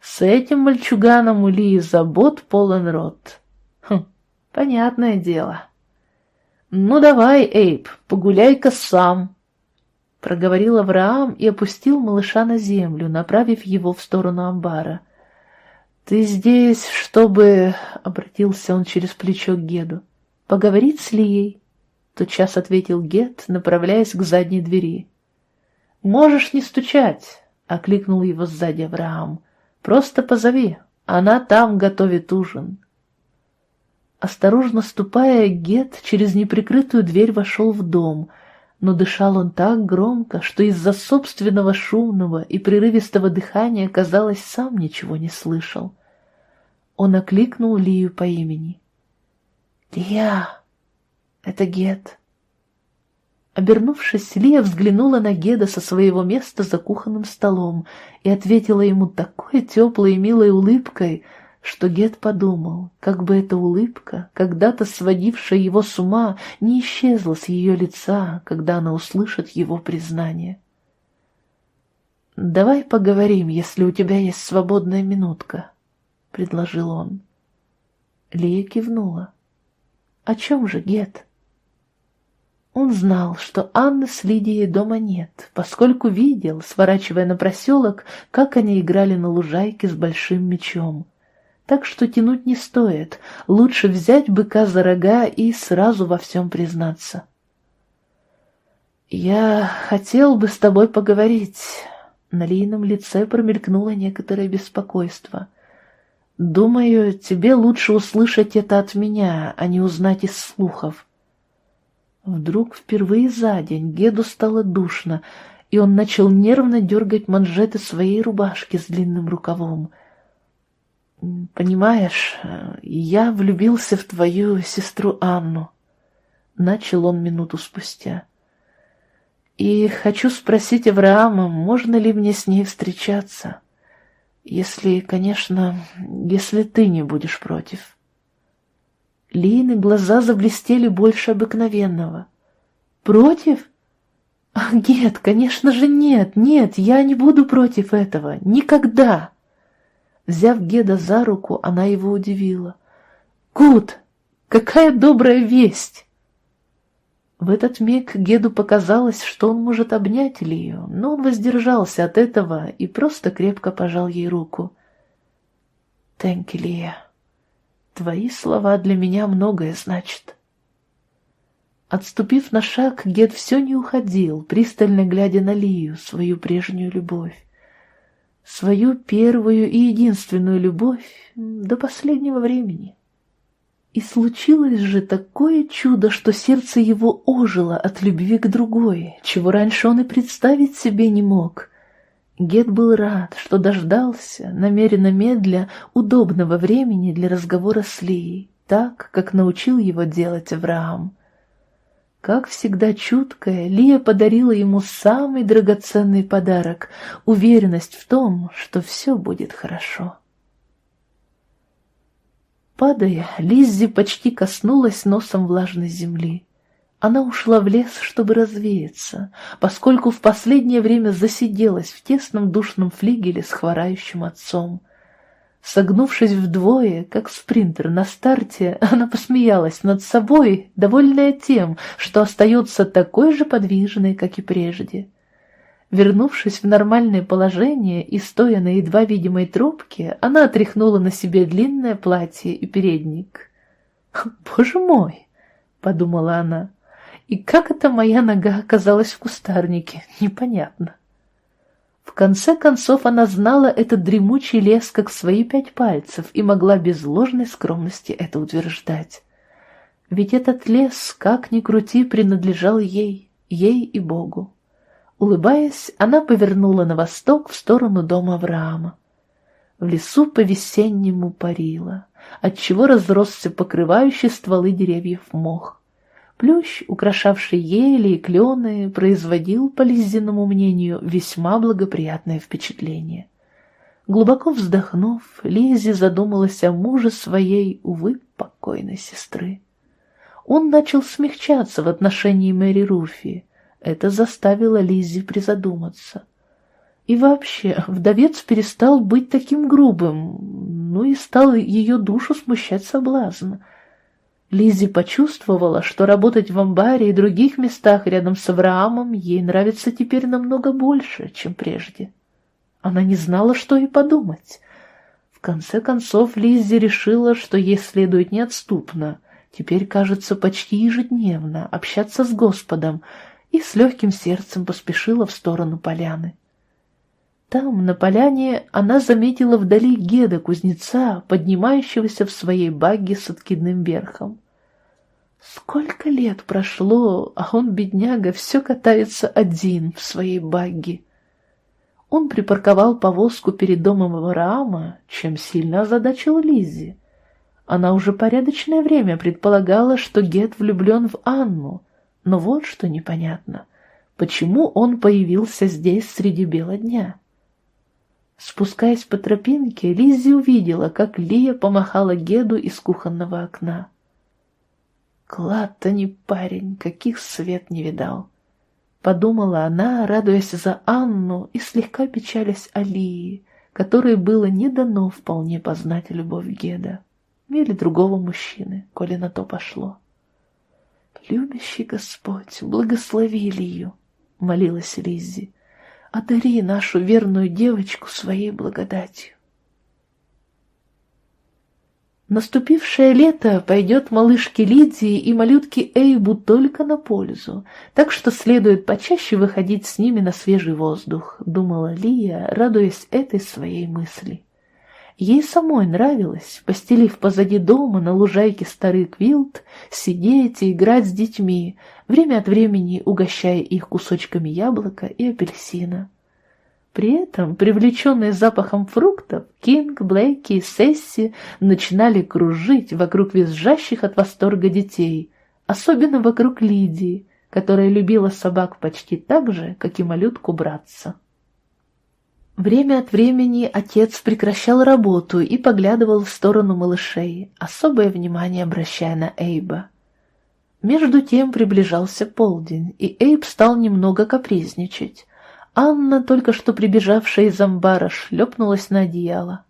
Speaker 1: «С этим мальчуганом у Лии забот полон рот». «Хм, понятное дело». «Ну давай, Эйб, погуляй-ка сам», проговорил Авраам и опустил малыша на землю, направив его в сторону амбара. «Ты здесь, чтобы...» — обратился он через плечо к Геду. «Поговорить с Лией?» — тотчас ответил Гед, направляясь к задней двери. «Можешь не стучать!» — окликнул его сзади Авраам. «Просто позови, она там готовит ужин». Осторожно ступая, Гет через неприкрытую дверь вошел в дом — но дышал он так громко, что из-за собственного шумного и прерывистого дыхания, казалось, сам ничего не слышал. Он окликнул Лию по имени. «Лия! Это Гет!» Обернувшись, Лия взглянула на Геда со своего места за кухонным столом и ответила ему такой теплой и милой улыбкой, что Гет подумал, как бы эта улыбка, когда-то сводившая его с ума, не исчезла с ее лица, когда она услышит его признание. «Давай поговорим, если у тебя есть свободная минутка», — предложил он. Лия кивнула. «О чем же, Гет?» Он знал, что Анны с Лидией дома нет, поскольку видел, сворачивая на проселок, как они играли на лужайке с большим мечом так что тянуть не стоит, лучше взять быка за рога и сразу во всем признаться. «Я хотел бы с тобой поговорить», — на Лийном лице промелькнуло некоторое беспокойство. «Думаю, тебе лучше услышать это от меня, а не узнать из слухов». Вдруг впервые за день Геду стало душно, и он начал нервно дергать манжеты своей рубашки с длинным рукавом — «Понимаешь, я влюбился в твою сестру Анну», — начал он минуту спустя. «И хочу спросить Авраама, можно ли мне с ней встречаться, если, конечно, если ты не будешь против». Лины глаза заблестели больше обыкновенного. «Против?» «Нет, конечно же нет, нет, я не буду против этого, никогда!» Взяв Геда за руку, она его удивила. «Гуд! Какая добрая весть!» В этот миг Геду показалось, что он может обнять Лию, но он воздержался от этого и просто крепко пожал ей руку. Тенки, Лия. Твои слова для меня многое значат. Отступив на шаг, Гет все не уходил, пристально глядя на Лию, свою прежнюю любовь. Свою первую и единственную любовь до последнего времени. И случилось же такое чудо, что сердце его ожило от любви к другой, чего раньше он и представить себе не мог. Гет был рад, что дождался, намеренно медля, удобного времени для разговора с Лией, так, как научил его делать Авраам. Как всегда чуткая, Лия подарила ему самый драгоценный подарок — уверенность в том, что все будет хорошо. Падая, Лиззи почти коснулась носом влажной земли. Она ушла в лес, чтобы развеяться, поскольку в последнее время засиделась в тесном душном флигеле с хворающим отцом — Согнувшись вдвое, как спринтер на старте, она посмеялась над собой, довольная тем, что остается такой же подвижной, как и прежде. Вернувшись в нормальное положение и стоя на едва видимой трубке, она отряхнула на себе длинное платье и передник. «Боже мой!» — подумала она. «И как это моя нога оказалась в кустарнике? Непонятно». В конце концов она знала этот дремучий лес как свои пять пальцев и могла без ложной скромности это утверждать. Ведь этот лес, как ни крути, принадлежал ей, ей и Богу. Улыбаясь, она повернула на восток в сторону дома Авраама. В лесу по-весеннему парило, отчего разросся покрывающий стволы деревьев мох. Плющ, украшавший ели и клены, производил, по Лизиному мнению, весьма благоприятное впечатление. Глубоко вздохнув, Лизи задумалась о муже своей, увы, покойной сестры. Он начал смягчаться в отношении Мэри Руфи. Это заставило Лизи призадуматься. И вообще, вдовец перестал быть таким грубым, ну и стал ее душу смущать соблазн — Лиззи почувствовала, что работать в амбаре и других местах рядом с Авраамом ей нравится теперь намного больше, чем прежде. Она не знала, что и подумать. В конце концов Лиззи решила, что ей следует неотступно, теперь, кажется, почти ежедневно, общаться с Господом, и с легким сердцем поспешила в сторону поляны. Там, на поляне, она заметила вдали Геда кузнеца, поднимающегося в своей багге с откидным верхом. Сколько лет прошло, а он, бедняга, все катается один в своей багги. Он припарковал повозку перед домом Авраама, чем сильно озадачил Лиззи. Она уже порядочное время предполагала, что Гет влюблен в Анну, но вот что непонятно. Почему он появился здесь среди бела дня? Спускаясь по тропинке, Лиззи увидела, как Лия помахала Геду из кухонного окна. Клад-то не парень, каких свет не видал. Подумала она, радуясь за Анну и слегка печалясь о Лии, которой было не дано вполне познать любовь Геда или другого мужчины, коли на то пошло. «Любящий Господь, благослови Лию!» — молилась Лиззи. «Одари нашу верную девочку своей благодатью». Наступившее лето пойдет малышке Лидии и малютке Эйбу только на пользу, так что следует почаще выходить с ними на свежий воздух, думала Лия, радуясь этой своей мысли. Ей самой нравилось, постелив позади дома на лужайке старый квилт, сидеть и играть с детьми, время от времени угощая их кусочками яблока и апельсина. При этом, привлеченные запахом фруктов, Кинг, Блейки и Сесси начинали кружить вокруг визжащих от восторга детей, особенно вокруг Лидии, которая любила собак почти так же, как и малютку братца. Время от времени отец прекращал работу и поглядывал в сторону малышей, особое внимание обращая на Эйба. Между тем приближался полдень, и Эйб стал немного капризничать. Анна, только что прибежавшая из амбара, шлепнулась на одеяло.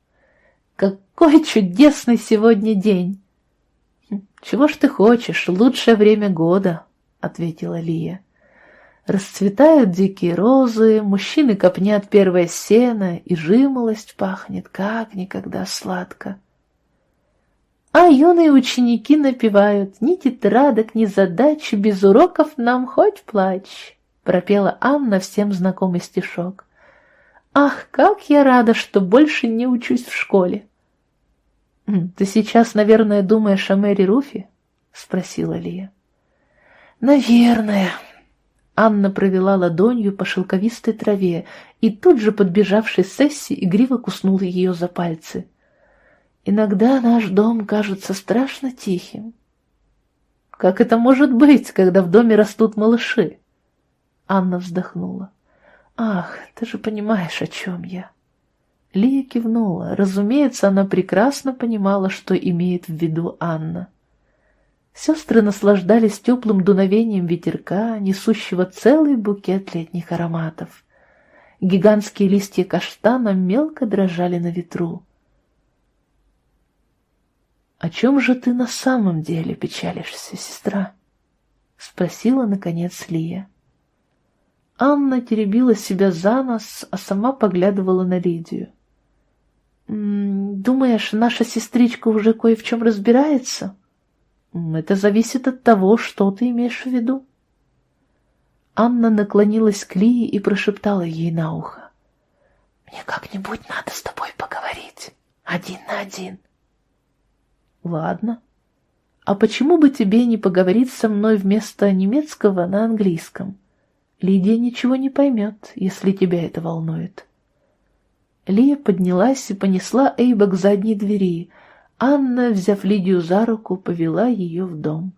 Speaker 1: «Какой чудесный сегодня день!» «Чего ж ты хочешь? Лучшее время года», — ответила Лия. Расцветают дикие розы, мужчины копнят первое сено, и жимолость пахнет как никогда сладко. А юные ученики напевают «Ни тетрадок, ни задач, без уроков нам хоть плачь», — пропела Анна всем знакомый стишок. «Ах, как я рада, что больше не учусь в школе!» «Ты сейчас, наверное, думаешь о Мэри Руфи?» — спросила Лия. «Наверное», Анна провела ладонью по шелковистой траве, и тут же, подбежавший Сесси, игриво куснула ее за пальцы. «Иногда наш дом кажется страшно тихим». «Как это может быть, когда в доме растут малыши?» Анна вздохнула. «Ах, ты же понимаешь, о чем я». Лия кивнула. Разумеется, она прекрасно понимала, что имеет в виду Анна. Сестры наслаждались теплым дуновением ветерка, несущего целый букет летних ароматов. Гигантские листья каштана мелко дрожали на ветру. «О чем же ты на самом деле печалишься, сестра?» — спросила, наконец, Лия. Анна теребила себя за нос, а сама поглядывала на Лидию. «Думаешь, наша сестричка уже кое в чем разбирается?» Это зависит от того, что ты имеешь в виду. Анна наклонилась к Лии и прошептала ей на ухо. «Мне как-нибудь надо с тобой поговорить, один на один». «Ладно. А почему бы тебе не поговорить со мной вместо немецкого на английском? Лидия ничего не поймет, если тебя это волнует». Лия поднялась и понесла Эйба к задней двери, Анна, взяв Лидию за руку, повела ее в дом.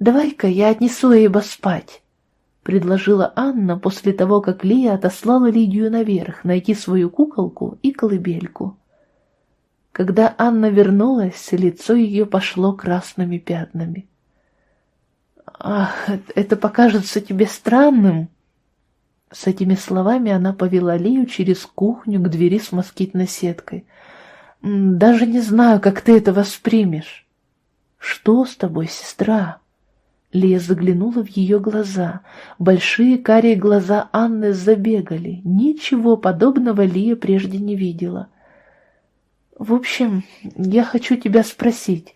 Speaker 1: «Давай-ка я отнесу Эйба спать», — предложила Анна после того, как Лия отослала Лидию наверх найти свою куколку и колыбельку. Когда Анна вернулась, лицо ее пошло красными пятнами. «Ах, это покажется тебе странным!» С этими словами она повела Лию через кухню к двери с москитной сеткой — даже не знаю, как ты это воспримешь. Что с тобой, сестра? Лия заглянула в ее глаза. Большие карие глаза Анны забегали. Ничего подобного Лия прежде не видела. В общем, я хочу тебя спросить,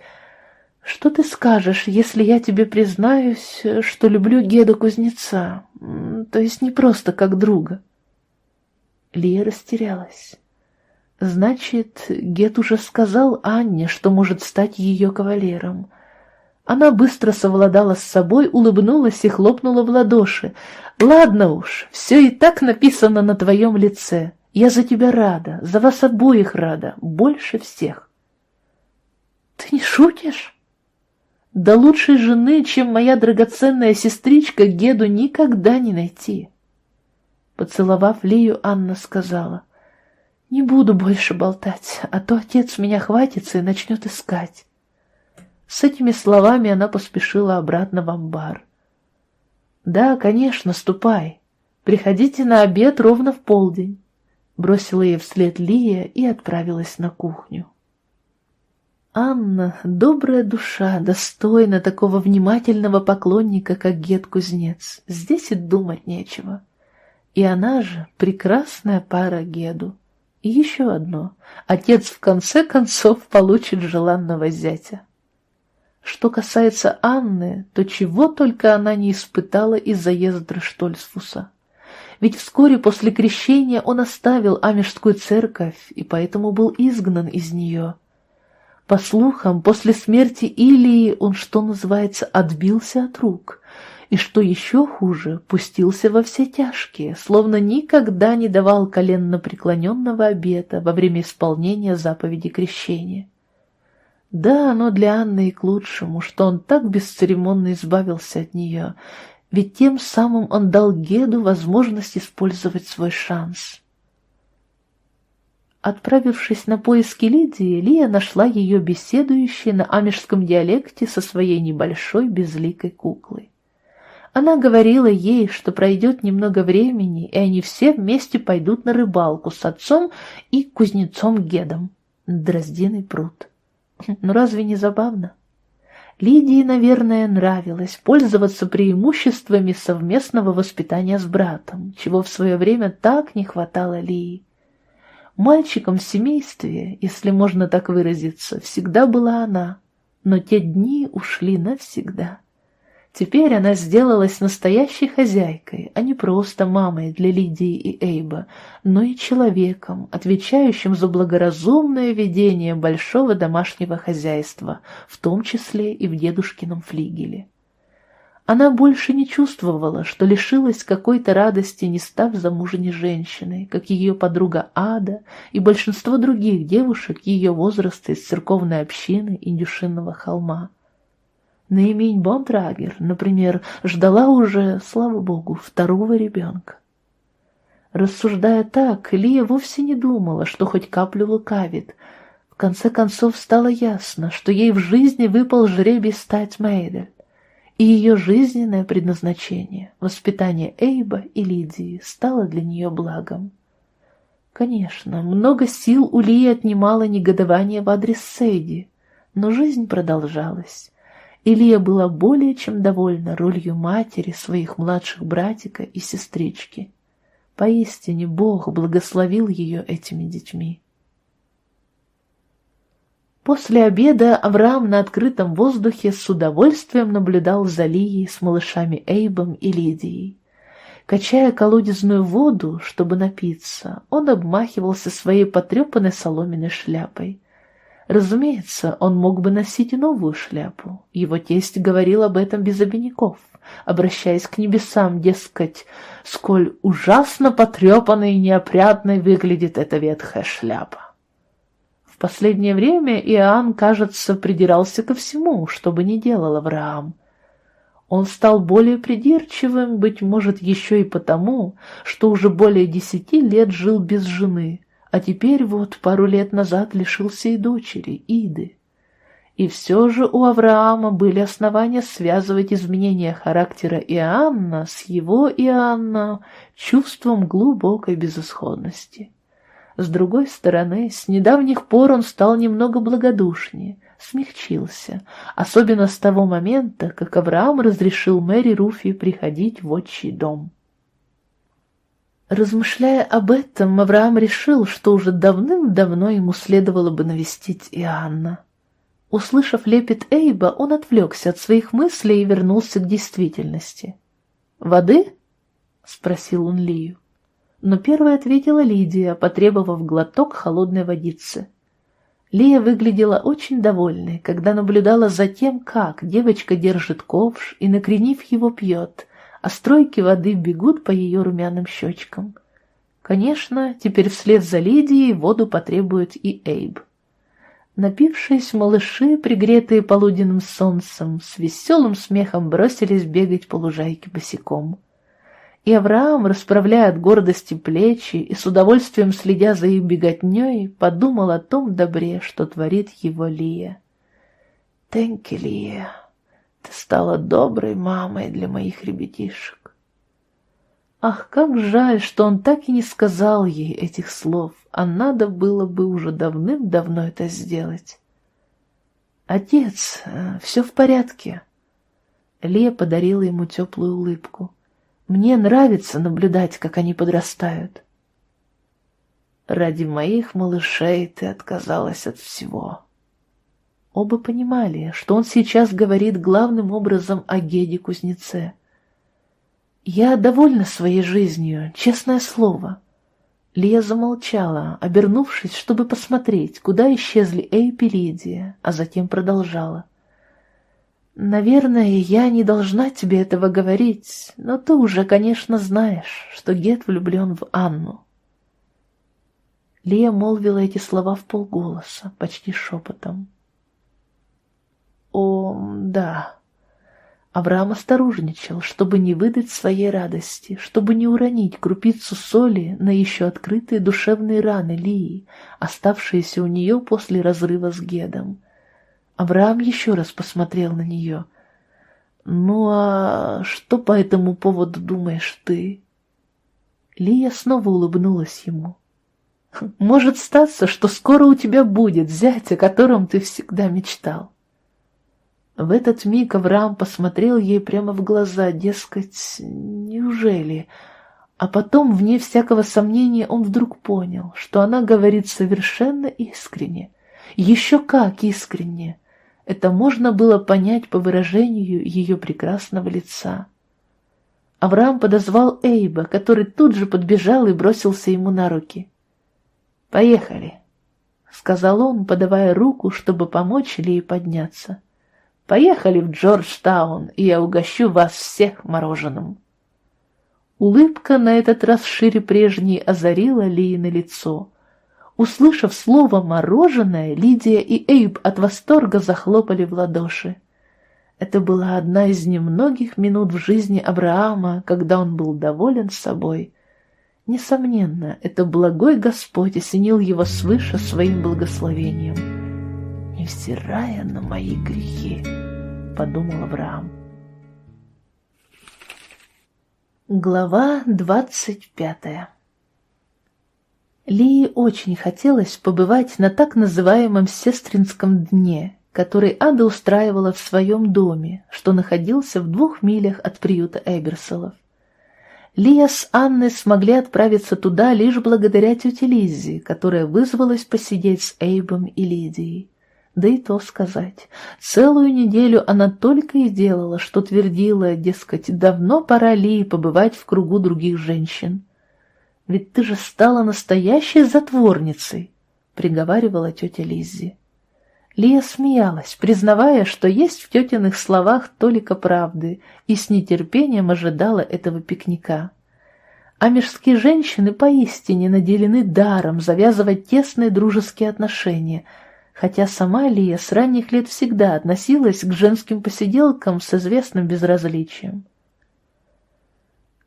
Speaker 1: что ты скажешь, если я тебе признаюсь, что люблю Геда Кузнеца, то есть не просто как друга? Лия растерялась. Значит, Гет уже сказал Анне, что может стать ее кавалером. Она быстро совладала с собой, улыбнулась и хлопнула в ладоши. «Ладно уж, все и так написано на твоем лице. Я за тебя рада, за вас обоих рада, больше всех». «Ты не шутишь?» «Да лучшей жены, чем моя драгоценная сестричка, Геду никогда не найти». Поцеловав Лию, Анна сказала. Не буду больше болтать, а то отец меня хватится и начнет искать. С этими словами она поспешила обратно в амбар. «Да, конечно, ступай. Приходите на обед ровно в полдень», — бросила ей вслед Лия и отправилась на кухню. Анна, добрая душа, достойна такого внимательного поклонника, как Гед-кузнец. Здесь и думать нечего. И она же прекрасная пара Геду. И еще одно. Отец в конце концов получит желанного зятя. Что касается Анны, то чего только она не испытала из-за ездры Штольсфуса. Ведь вскоре после крещения он оставил Амежскую церковь и поэтому был изгнан из нее. По слухам, после смерти Илии он, что называется, отбился от рук – и, что еще хуже, пустился во все тяжкие, словно никогда не давал коленно преклоненного обета во время исполнения заповеди крещения. Да, но для Анны и к лучшему, что он так бесцеремонно избавился от нее, ведь тем самым он дал Геду возможность использовать свой шанс. Отправившись на поиски Лидии, Лия нашла ее беседующей на амежском диалекте со своей небольшой безликой куклой. Она говорила ей, что пройдет немного времени, и они все вместе пойдут на рыбалку с отцом и кузнецом Гедом. Дроздиный пруд. Ну разве не забавно? Лидии, наверное, нравилось пользоваться преимуществами совместного воспитания с братом, чего в свое время так не хватало Лии. Мальчиком в семействе, если можно так выразиться, всегда была она, но те дни ушли навсегда. Теперь она сделалась настоящей хозяйкой, а не просто мамой для Лидии и Эйба, но и человеком, отвечающим за благоразумное ведение большого домашнего хозяйства, в том числе и в дедушкином флигеле. Она больше не чувствовала, что лишилась какой-то радости, не став замужней женщиной, как ее подруга Ада и большинство других девушек ее возраста из церковной общины Индюшинного холма. Наимень Бонтрагер, например, ждала уже, слава богу, второго ребенка. Рассуждая так, Лия вовсе не думала, что хоть каплю лукавит. В конце концов стало ясно, что ей в жизни выпал жребий стать Мейдель. И ее жизненное предназначение, воспитание Эйба и Лидии, стало для нее благом. Конечно, много сил у Лии отнимало негодование в адрес Сейди, но жизнь продолжалась. Илья была более чем довольна ролью матери своих младших братика и сестрички. Поистине Бог благословил ее этими детьми. После обеда Авраам на открытом воздухе с удовольствием наблюдал за Лией с малышами Эйбом и Лидией. Качая колодезную воду, чтобы напиться, он обмахивался своей потрепанной соломенной шляпой. Разумеется, он мог бы носить новую шляпу. Его тесть говорил об этом без обиняков, обращаясь к небесам, дескать, сколь ужасно потрепанной и неопрятной выглядит эта ветхая шляпа. Последнее время Иоанн, кажется, придирался ко всему, что бы ни делал Авраам. Он стал более придирчивым, быть может, еще и потому, что уже более десяти лет жил без жены, а теперь вот пару лет назад лишился и дочери, Иды. И все же у Авраама были основания связывать изменения характера Иоанна с его Иоанна чувством глубокой безысходности. С другой стороны, с недавних пор он стал немного благодушнее, смягчился, особенно с того момента, как Авраам разрешил Мэри Руфи приходить в отчий дом. Размышляя об этом, Авраам решил, что уже давным-давно ему следовало бы навестить Иоанна. Услышав лепет Эйба, он отвлекся от своих мыслей и вернулся к действительности. «Воды?» — спросил он Лию. Но первой ответила Лидия, потребовав глоток холодной водицы. Лия выглядела очень довольной, когда наблюдала за тем, как девочка держит ковш и, накренив его, пьет, а стройки воды бегут по ее румяным щечкам. Конечно, теперь вслед за Лидией воду потребует и Эйб. Напившись, малыши, пригретые полуденным солнцем, с веселым смехом бросились бегать по лужайке босиком. И Авраам, расправляя от гордости плечи и с удовольствием следя за их беготней, подумал о том добре, что творит его Лия. «Тенки, Лия!» Ты стала доброй мамой для моих ребятишек. Ах, как жаль, что он так и не сказал ей этих слов, а надо было бы уже давным-давно это сделать. «Отец, э, все в порядке». Лия подарила ему теплую улыбку. «Мне нравится наблюдать, как они подрастают». «Ради моих малышей ты отказалась от всего», Оба понимали, что он сейчас говорит главным образом о Геде-кузнеце. «Я довольна своей жизнью, честное слово». Лия замолчала, обернувшись, чтобы посмотреть, куда исчезли Эйп Лидия, а затем продолжала. «Наверное, я не должна тебе этого говорить, но ты уже, конечно, знаешь, что Гет влюблен в Анну». Лия молвила эти слова в полголоса, почти шепотом. О, да. Авраам осторожничал, чтобы не выдать своей радости, чтобы не уронить крупицу соли на еще открытые душевные раны Лии, оставшиеся у нее после разрыва с Гедом. Авраам еще раз посмотрел на нее. «Ну а что по этому поводу думаешь ты?» Лия снова улыбнулась ему. «Может статься, что скоро у тебя будет зять, о котором ты всегда мечтал». В этот миг Авраам посмотрел ей прямо в глаза, дескать, неужели... А потом, вне всякого сомнения, он вдруг понял, что она говорит совершенно искренне. Еще как искренне! Это можно было понять по выражению ее прекрасного лица. Авраам подозвал Эйба, который тут же подбежал и бросился ему на руки. «Поехали», — сказал он, подавая руку, чтобы помочь Лии подняться. «Поехали в Джорджтаун, и я угощу вас всех мороженым». Улыбка на этот раз шире прежней озарила Лии на лицо. Услышав слово «мороженое», Лидия и Эйб от восторга захлопали в ладоши. Это была одна из немногих минут в жизни Авраама, когда он был доволен собой. Несомненно, это благой Господь осенил его свыше своим благословением. «Невзирая на мои грехи», — подумал Авраам. Глава двадцать пятая Лии очень хотелось побывать на так называемом сестринском дне, который Ада устраивала в своем доме, что находился в двух милях от приюта Эберсолов. Лия с Анной смогли отправиться туда лишь благодаря тете Лиззи, которая вызвалась посидеть с Эйбом и Лидией. Да и то сказать. Целую неделю она только и делала, что твердила, дескать, давно пора Ли побывать в кругу других женщин. «Ведь ты же стала настоящей затворницей», — приговаривала тетя Лиззи. Лия смеялась, признавая, что есть в тетиных словах толика правды, и с нетерпением ожидала этого пикника. А мирские женщины поистине наделены даром завязывать тесные дружеские отношения — хотя сама Лия с ранних лет всегда относилась к женским посиделкам с известным безразличием.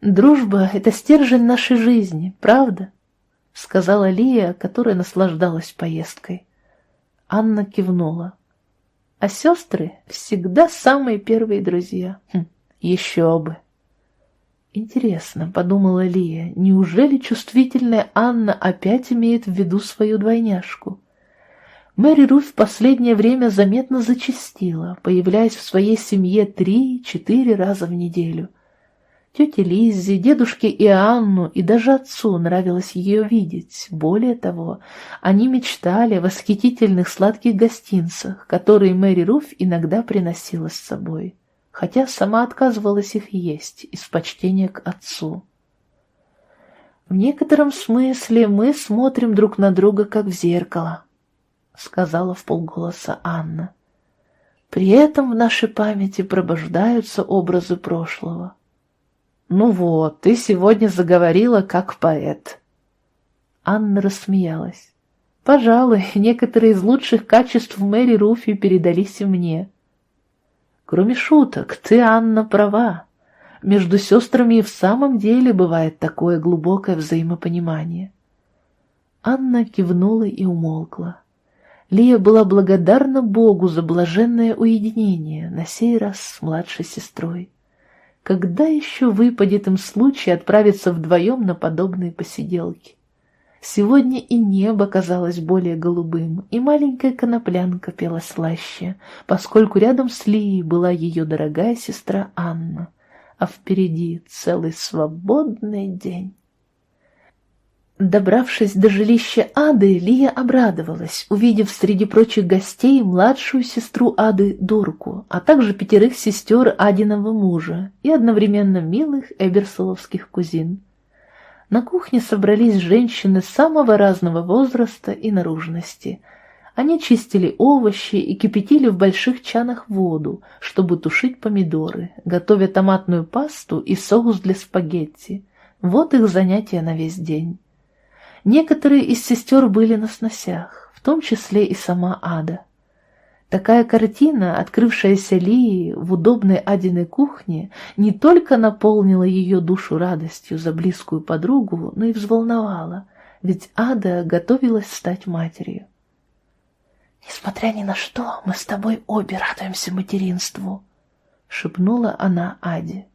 Speaker 1: «Дружба — это стержень нашей жизни, правда?» — сказала Лия, которая наслаждалась поездкой. Анна кивнула. «А сестры всегда самые первые друзья. Хм, еще бы!» «Интересно», — подумала Лия, — «неужели чувствительная Анна опять имеет в виду свою двойняшку?» Мэри Руф в последнее время заметно зачастила, появляясь в своей семье три-четыре раза в неделю. Тете Лиззе, дедушке Иоанну и даже отцу нравилось ее видеть. Более того, они мечтали о восхитительных сладких гостинцах, которые Мэри Руф иногда приносила с собой, хотя сама отказывалась их есть из почтения к отцу. В некотором смысле мы смотрим друг на друга, как в зеркало, — сказала в полголоса Анна. При этом в нашей памяти пробуждаются образы прошлого. «Ну вот, ты сегодня заговорила как поэт». Анна рассмеялась. «Пожалуй, некоторые из лучших качеств Мэри Руфи передались и мне». «Кроме шуток, ты, Анна, права. Между сестрами и в самом деле бывает такое глубокое взаимопонимание». Анна кивнула и умолкла. Лия была благодарна Богу за блаженное уединение, на сей раз с младшей сестрой. Когда еще выпадет им случай отправиться вдвоем на подобные посиделки? Сегодня и небо казалось более голубым, и маленькая коноплянка пела слаще, поскольку рядом с Лией была ее дорогая сестра Анна, а впереди целый свободный день. Добравшись до жилища Ады, Лия обрадовалась, увидев среди прочих гостей младшую сестру Ады Дорку, а также пятерых сестер Адиного мужа и одновременно милых эберсоловских кузин. На кухне собрались женщины самого разного возраста и наружности. Они чистили овощи и кипятили в больших чанах воду, чтобы тушить помидоры, готовя томатную пасту и соус для спагетти. Вот их занятия на весь день. Некоторые из сестер были на сносях, в том числе и сама Ада. Такая картина, открывшаяся Лии в удобной Адиной кухне, не только наполнила ее душу радостью за близкую подругу, но и взволновала, ведь Ада готовилась стать матерью. «Несмотря ни на что, мы с тобой обе радуемся материнству», — шепнула она Аде.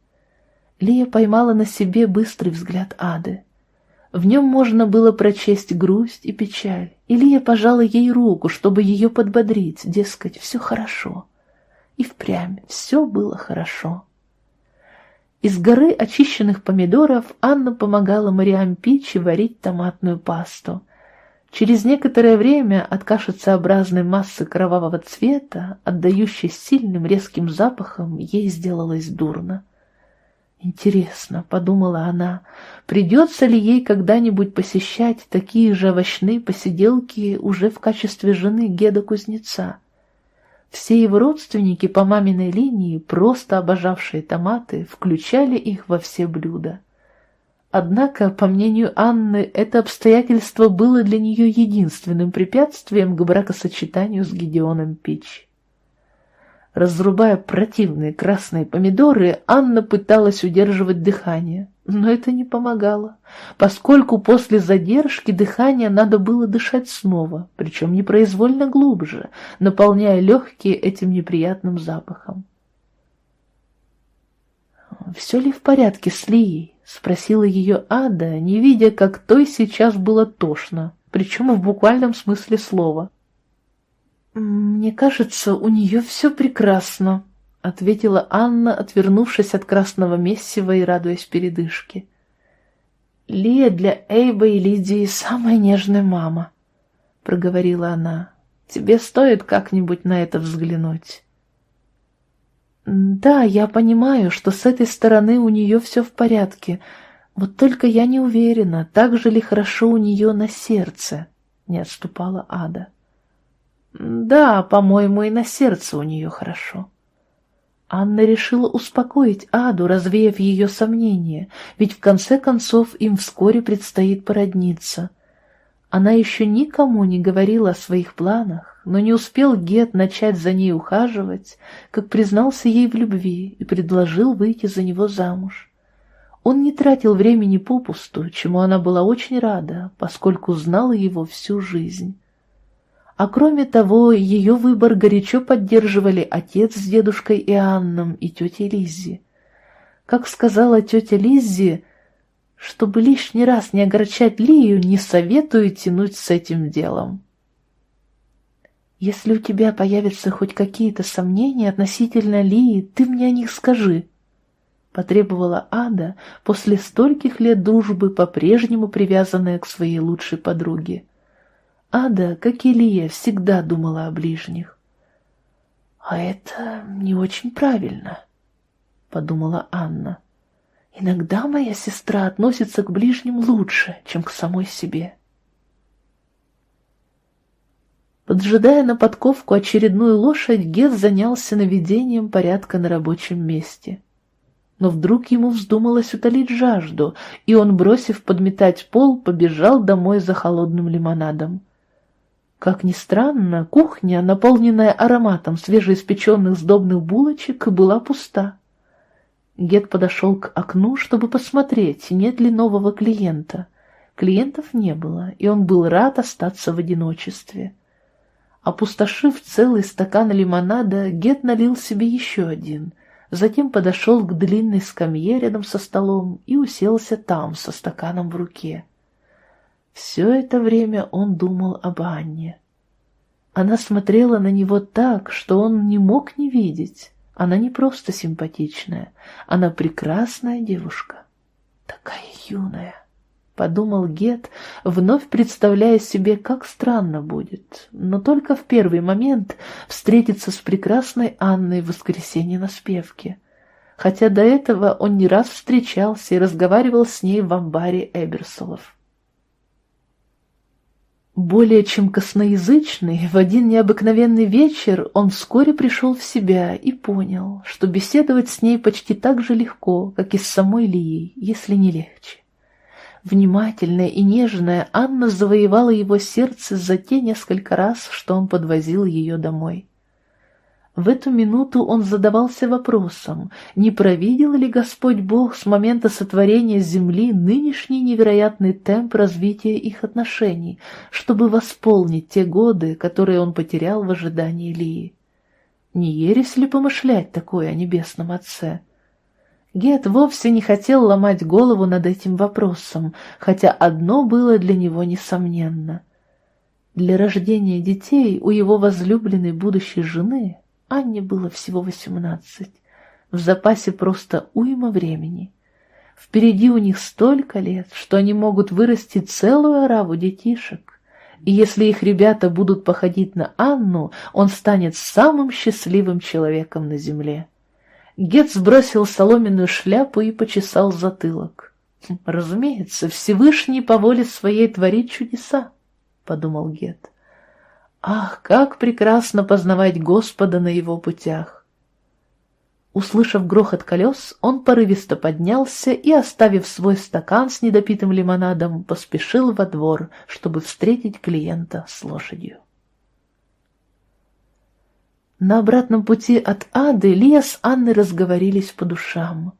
Speaker 1: Лия поймала на себе быстрый взгляд Ады. В нем можно было прочесть грусть и печаль. Илья пожала ей руку, чтобы ее подбодрить, дескать, все хорошо. И впрямь все было хорошо. Из горы очищенных помидоров Анна помогала Мариам Пичи варить томатную пасту. Через некоторое время от кашицеобразной массы кровавого цвета, отдающей сильным резким запахом, ей сделалось дурно. Интересно, — подумала она, — придется ли ей когда-нибудь посещать такие же овощные посиделки уже в качестве жены Геда-кузнеца? Все его родственники по маминой линии, просто обожавшие томаты, включали их во все блюда. Однако, по мнению Анны, это обстоятельство было для нее единственным препятствием к бракосочетанию с Гедеоном Пич. Разрубая противные красные помидоры, Анна пыталась удерживать дыхание, но это не помогало, поскольку после задержки дыхания надо было дышать снова, причем непроизвольно глубже, наполняя легкие этим неприятным запахом. «Все ли в порядке с Лией?» — спросила ее Ада, не видя, как той сейчас было тошно, причем в буквальном смысле слова. «Мне кажется, у нее все прекрасно», — ответила Анна, отвернувшись от красного мессива и радуясь передышке. «Лия для Эйба и Лидии самая нежная мама», — проговорила она. «Тебе стоит как-нибудь на это взглянуть». «Да, я понимаю, что с этой стороны у нее все в порядке, вот только я не уверена, так же ли хорошо у нее на сердце», — не отступала Ада. Да, по-моему, и на сердце у нее хорошо. Анна решила успокоить Аду, развеяв ее сомнения, ведь в конце концов им вскоре предстоит породниться. Она еще никому не говорила о своих планах, но не успел Гет начать за ней ухаживать, как признался ей в любви и предложил выйти за него замуж. Он не тратил времени попусту, чему она была очень рада, поскольку знала его всю жизнь. А кроме того, ее выбор горячо поддерживали отец с дедушкой Иоанном и тетей Лиззи. Как сказала тетя Лиззи, чтобы лишний раз не огорчать Лию, не советую тянуть с этим делом. «Если у тебя появятся хоть какие-то сомнения относительно Лии, ты мне о них скажи», — потребовала Ада после стольких лет дружбы, по-прежнему привязанная к своей лучшей подруге. Ада, как и Илья, всегда думала о ближних. «А это не очень правильно», — подумала Анна. «Иногда моя сестра относится к ближним лучше, чем к самой себе». Поджидая на подковку очередную лошадь, Гет занялся наведением порядка на рабочем месте. Но вдруг ему вздумалось утолить жажду, и он, бросив подметать пол, побежал домой за холодным лимонадом. Как ни странно, кухня, наполненная ароматом свежеиспеченных сдобных булочек, была пуста. Гет подошел к окну, чтобы посмотреть, нет ли нового клиента. Клиентов не было, и он был рад остаться в одиночестве. Опустошив целый стакан лимонада, Гет налил себе еще один, затем подошел к длинной скамье рядом со столом и уселся там со стаканом в руке. Все это время он думал об Анне. Она смотрела на него так, что он не мог не видеть. Она не просто симпатичная, она прекрасная девушка. Такая юная, — подумал Гет, вновь представляя себе, как странно будет, но только в первый момент встретиться с прекрасной Анной в воскресенье на спевке, хотя до этого он не раз встречался и разговаривал с ней в амбаре Эберсолов. Более чем косноязычный, в один необыкновенный вечер он вскоре пришел в себя и понял, что беседовать с ней почти так же легко, как и с самой Лией, если не легче. Внимательная и нежная Анна завоевала его сердце за те несколько раз, что он подвозил ее домой. В эту минуту он задавался вопросом, не провидел ли Господь Бог с момента сотворения земли нынешний невероятный темп развития их отношений, чтобы восполнить те годы, которые он потерял в ожидании Лии. Не ересь ли помышлять такое о небесном Отце? Гет вовсе не хотел ломать голову над этим вопросом, хотя одно было для него несомненно. Для рождения детей у его возлюбленной будущей жены Анне было всего восемнадцать. В запасе просто уйма времени. Впереди у них столько лет, что они могут вырасти целую ораву детишек. И если их ребята будут походить на Анну, он станет самым счастливым человеком на земле. Гет сбросил соломенную шляпу и почесал затылок. «Хм, «Разумеется, Всевышний по воле своей творит чудеса», — подумал Гет. «Ах, как прекрасно познавать Господа на его путях!» Услышав грохот колес, он порывисто поднялся и, оставив свой стакан с недопитым лимонадом, поспешил во двор, чтобы встретить клиента с лошадью. На обратном пути от Ады Лия с Анной разговорились по душам.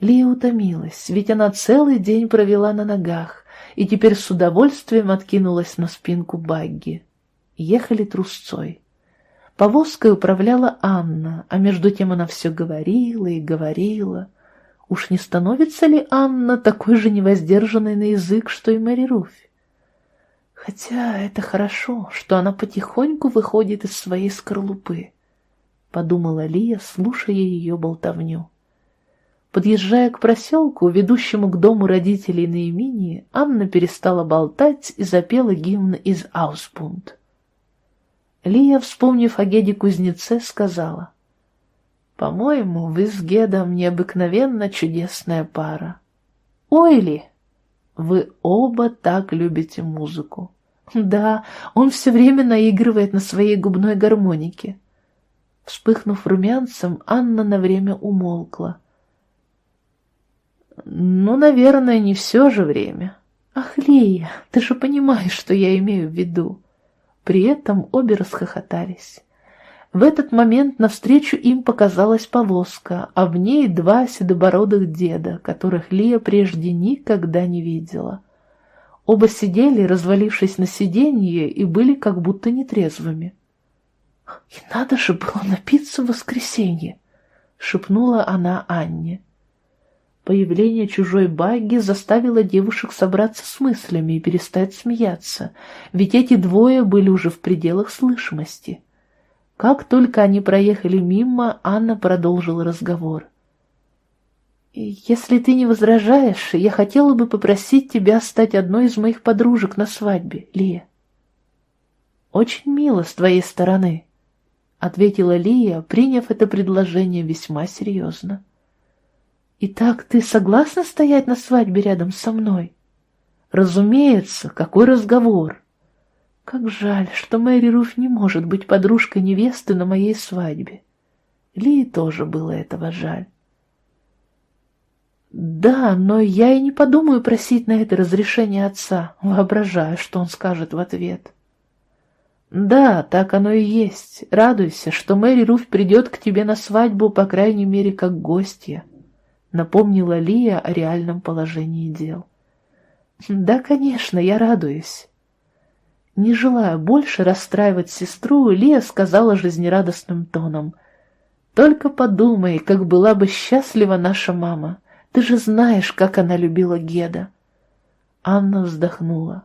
Speaker 1: Лия утомилась, ведь она целый день провела на ногах и теперь с удовольствием откинулась на спинку багги. Ехали трусцой. Повозкой управляла Анна, а между тем она все говорила и говорила. Уж не становится ли Анна такой же невоздержанной на язык, что и Мэри Руфь? Хотя это хорошо, что она потихоньку выходит из своей скорлупы, подумала Лия, слушая ее болтовню. Подъезжая к проселку, ведущему к дому родителей на имени, Анна перестала болтать и запела гимн из Ауспунд. Лия, вспомнив о Геде-кузнеце, сказала, «По-моему, вы с Гедом необыкновенно чудесная пара. Ой ли!» Вы оба так любите музыку. Да, он все время наигрывает на своей губной гармонике. Вспыхнув румянцем, Анна на время умолкла. Ну, наверное, не все же время. Ах, Лия, ты же понимаешь, что я имею в виду. При этом обе расхохотались. В этот момент навстречу им показалась повозка, а в ней два седобородых деда, которых Лия прежде никогда не видела. Оба сидели, развалившись на сиденье, и были как будто нетрезвыми. «И надо же было напиться в воскресенье!» — шепнула она Анне. Появление чужой багги заставило девушек собраться с мыслями и перестать смеяться, ведь эти двое были уже в пределах слышимости. Как только они проехали мимо, Анна продолжила разговор. «Если ты не возражаешь, я хотела бы попросить тебя стать одной из моих подружек на свадьбе, Лия». «Очень мило с твоей стороны», — ответила Лия, приняв это предложение весьма серьезно. «Итак, ты согласна стоять на свадьбе рядом со мной?» «Разумеется, какой разговор?» Как жаль, что Мэри Руф не может быть подружкой невесты на моей свадьбе. Ли тоже было этого жаль. Да, но я и не подумаю просить на это разрешение отца, воображая, что он скажет в ответ. Да, так оно и есть. Радуйся, что Мэри Руф придет к тебе на свадьбу, по крайней мере, как гостья. Напомнила Лия о реальном положении дел. Да, конечно, я радуюсь. Не желая больше расстраивать сестру, Лия сказала жизнерадостным тоном. «Только подумай, как была бы счастлива наша мама. Ты же знаешь, как она любила Геда». Анна вздохнула.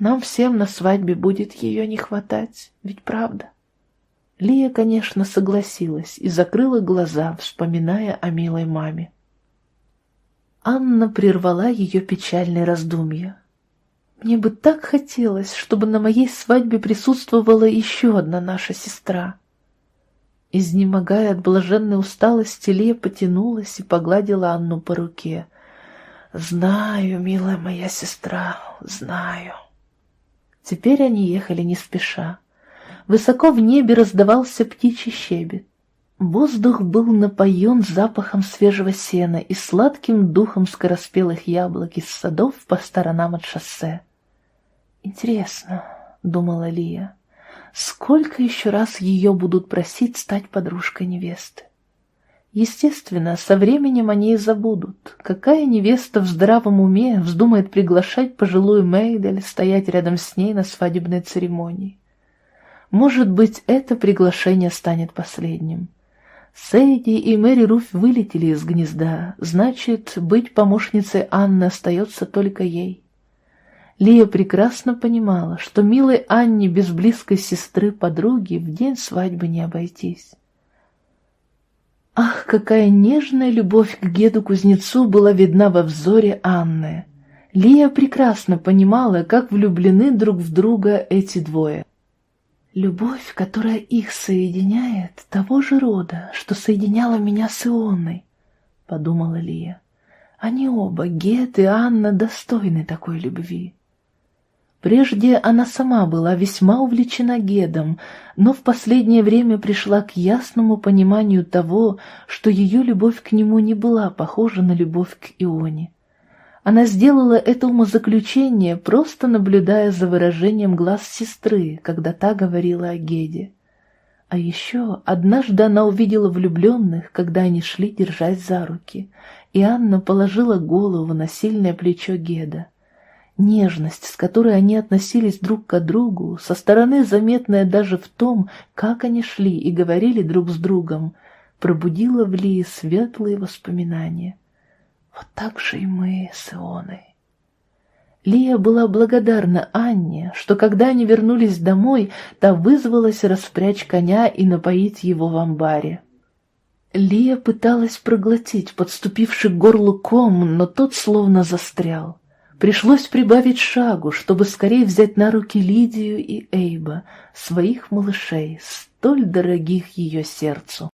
Speaker 1: «Нам всем на свадьбе будет ее не хватать, ведь правда?» Лия, конечно, согласилась и закрыла глаза, вспоминая о милой маме. Анна прервала ее печальные раздумья. Мне бы так хотелось, чтобы на моей свадьбе присутствовала еще одна наша сестра. Изнемогая от блаженной усталости, Лия потянулась и погладила Анну по руке. «Знаю, милая моя сестра, знаю». Теперь они ехали не спеша. Высоко в небе раздавался птичий щебет. Воздух был напоен запахом свежего сена и сладким духом скороспелых яблок из садов по сторонам от шоссе. «Интересно», — думала Лия, — «сколько еще раз ее будут просить стать подружкой невесты?» Естественно, со временем они и забудут. Какая невеста в здравом уме вздумает приглашать пожилую Мейдель стоять рядом с ней на свадебной церемонии? Может быть, это приглашение станет последним. Сэйди и Мэри Руф вылетели из гнезда, значит, быть помощницей Анны остается только ей. Лия прекрасно понимала, что милой Анне без близкой сестры-подруги в день свадьбы не обойтись. Ах, какая нежная любовь к Геду-кузнецу была видна во взоре Анны! Лия прекрасно понимала, как влюблены друг в друга эти двое. Любовь, которая их соединяет, того же рода, что соединяла меня с Ионной, — подумала Лия. Они оба, Гет и Анна, достойны такой любви. Прежде она сама была весьма увлечена Гедом, но в последнее время пришла к ясному пониманию того, что ее любовь к нему не была похожа на любовь к Ионе. Она сделала это умозаключение, просто наблюдая за выражением глаз сестры, когда та говорила о Геде. А еще однажды она увидела влюбленных, когда они шли держась за руки, и Анна положила голову на сильное плечо Геда. Нежность, с которой они относились друг к другу, со стороны заметная даже в том, как они шли и говорили друг с другом, пробудила в Лии светлые воспоминания. Вот так же и мы с Ионой. Лия была благодарна Анне, что когда они вернулись домой, та вызвалась распрячь коня и напоить его в амбаре. Лия пыталась проглотить подступивший к горлу ком, но тот словно застрял. Пришлось прибавить шагу, чтобы скорее взять на руки Лидию и Эйба, своих малышей, столь дорогих ее сердцу.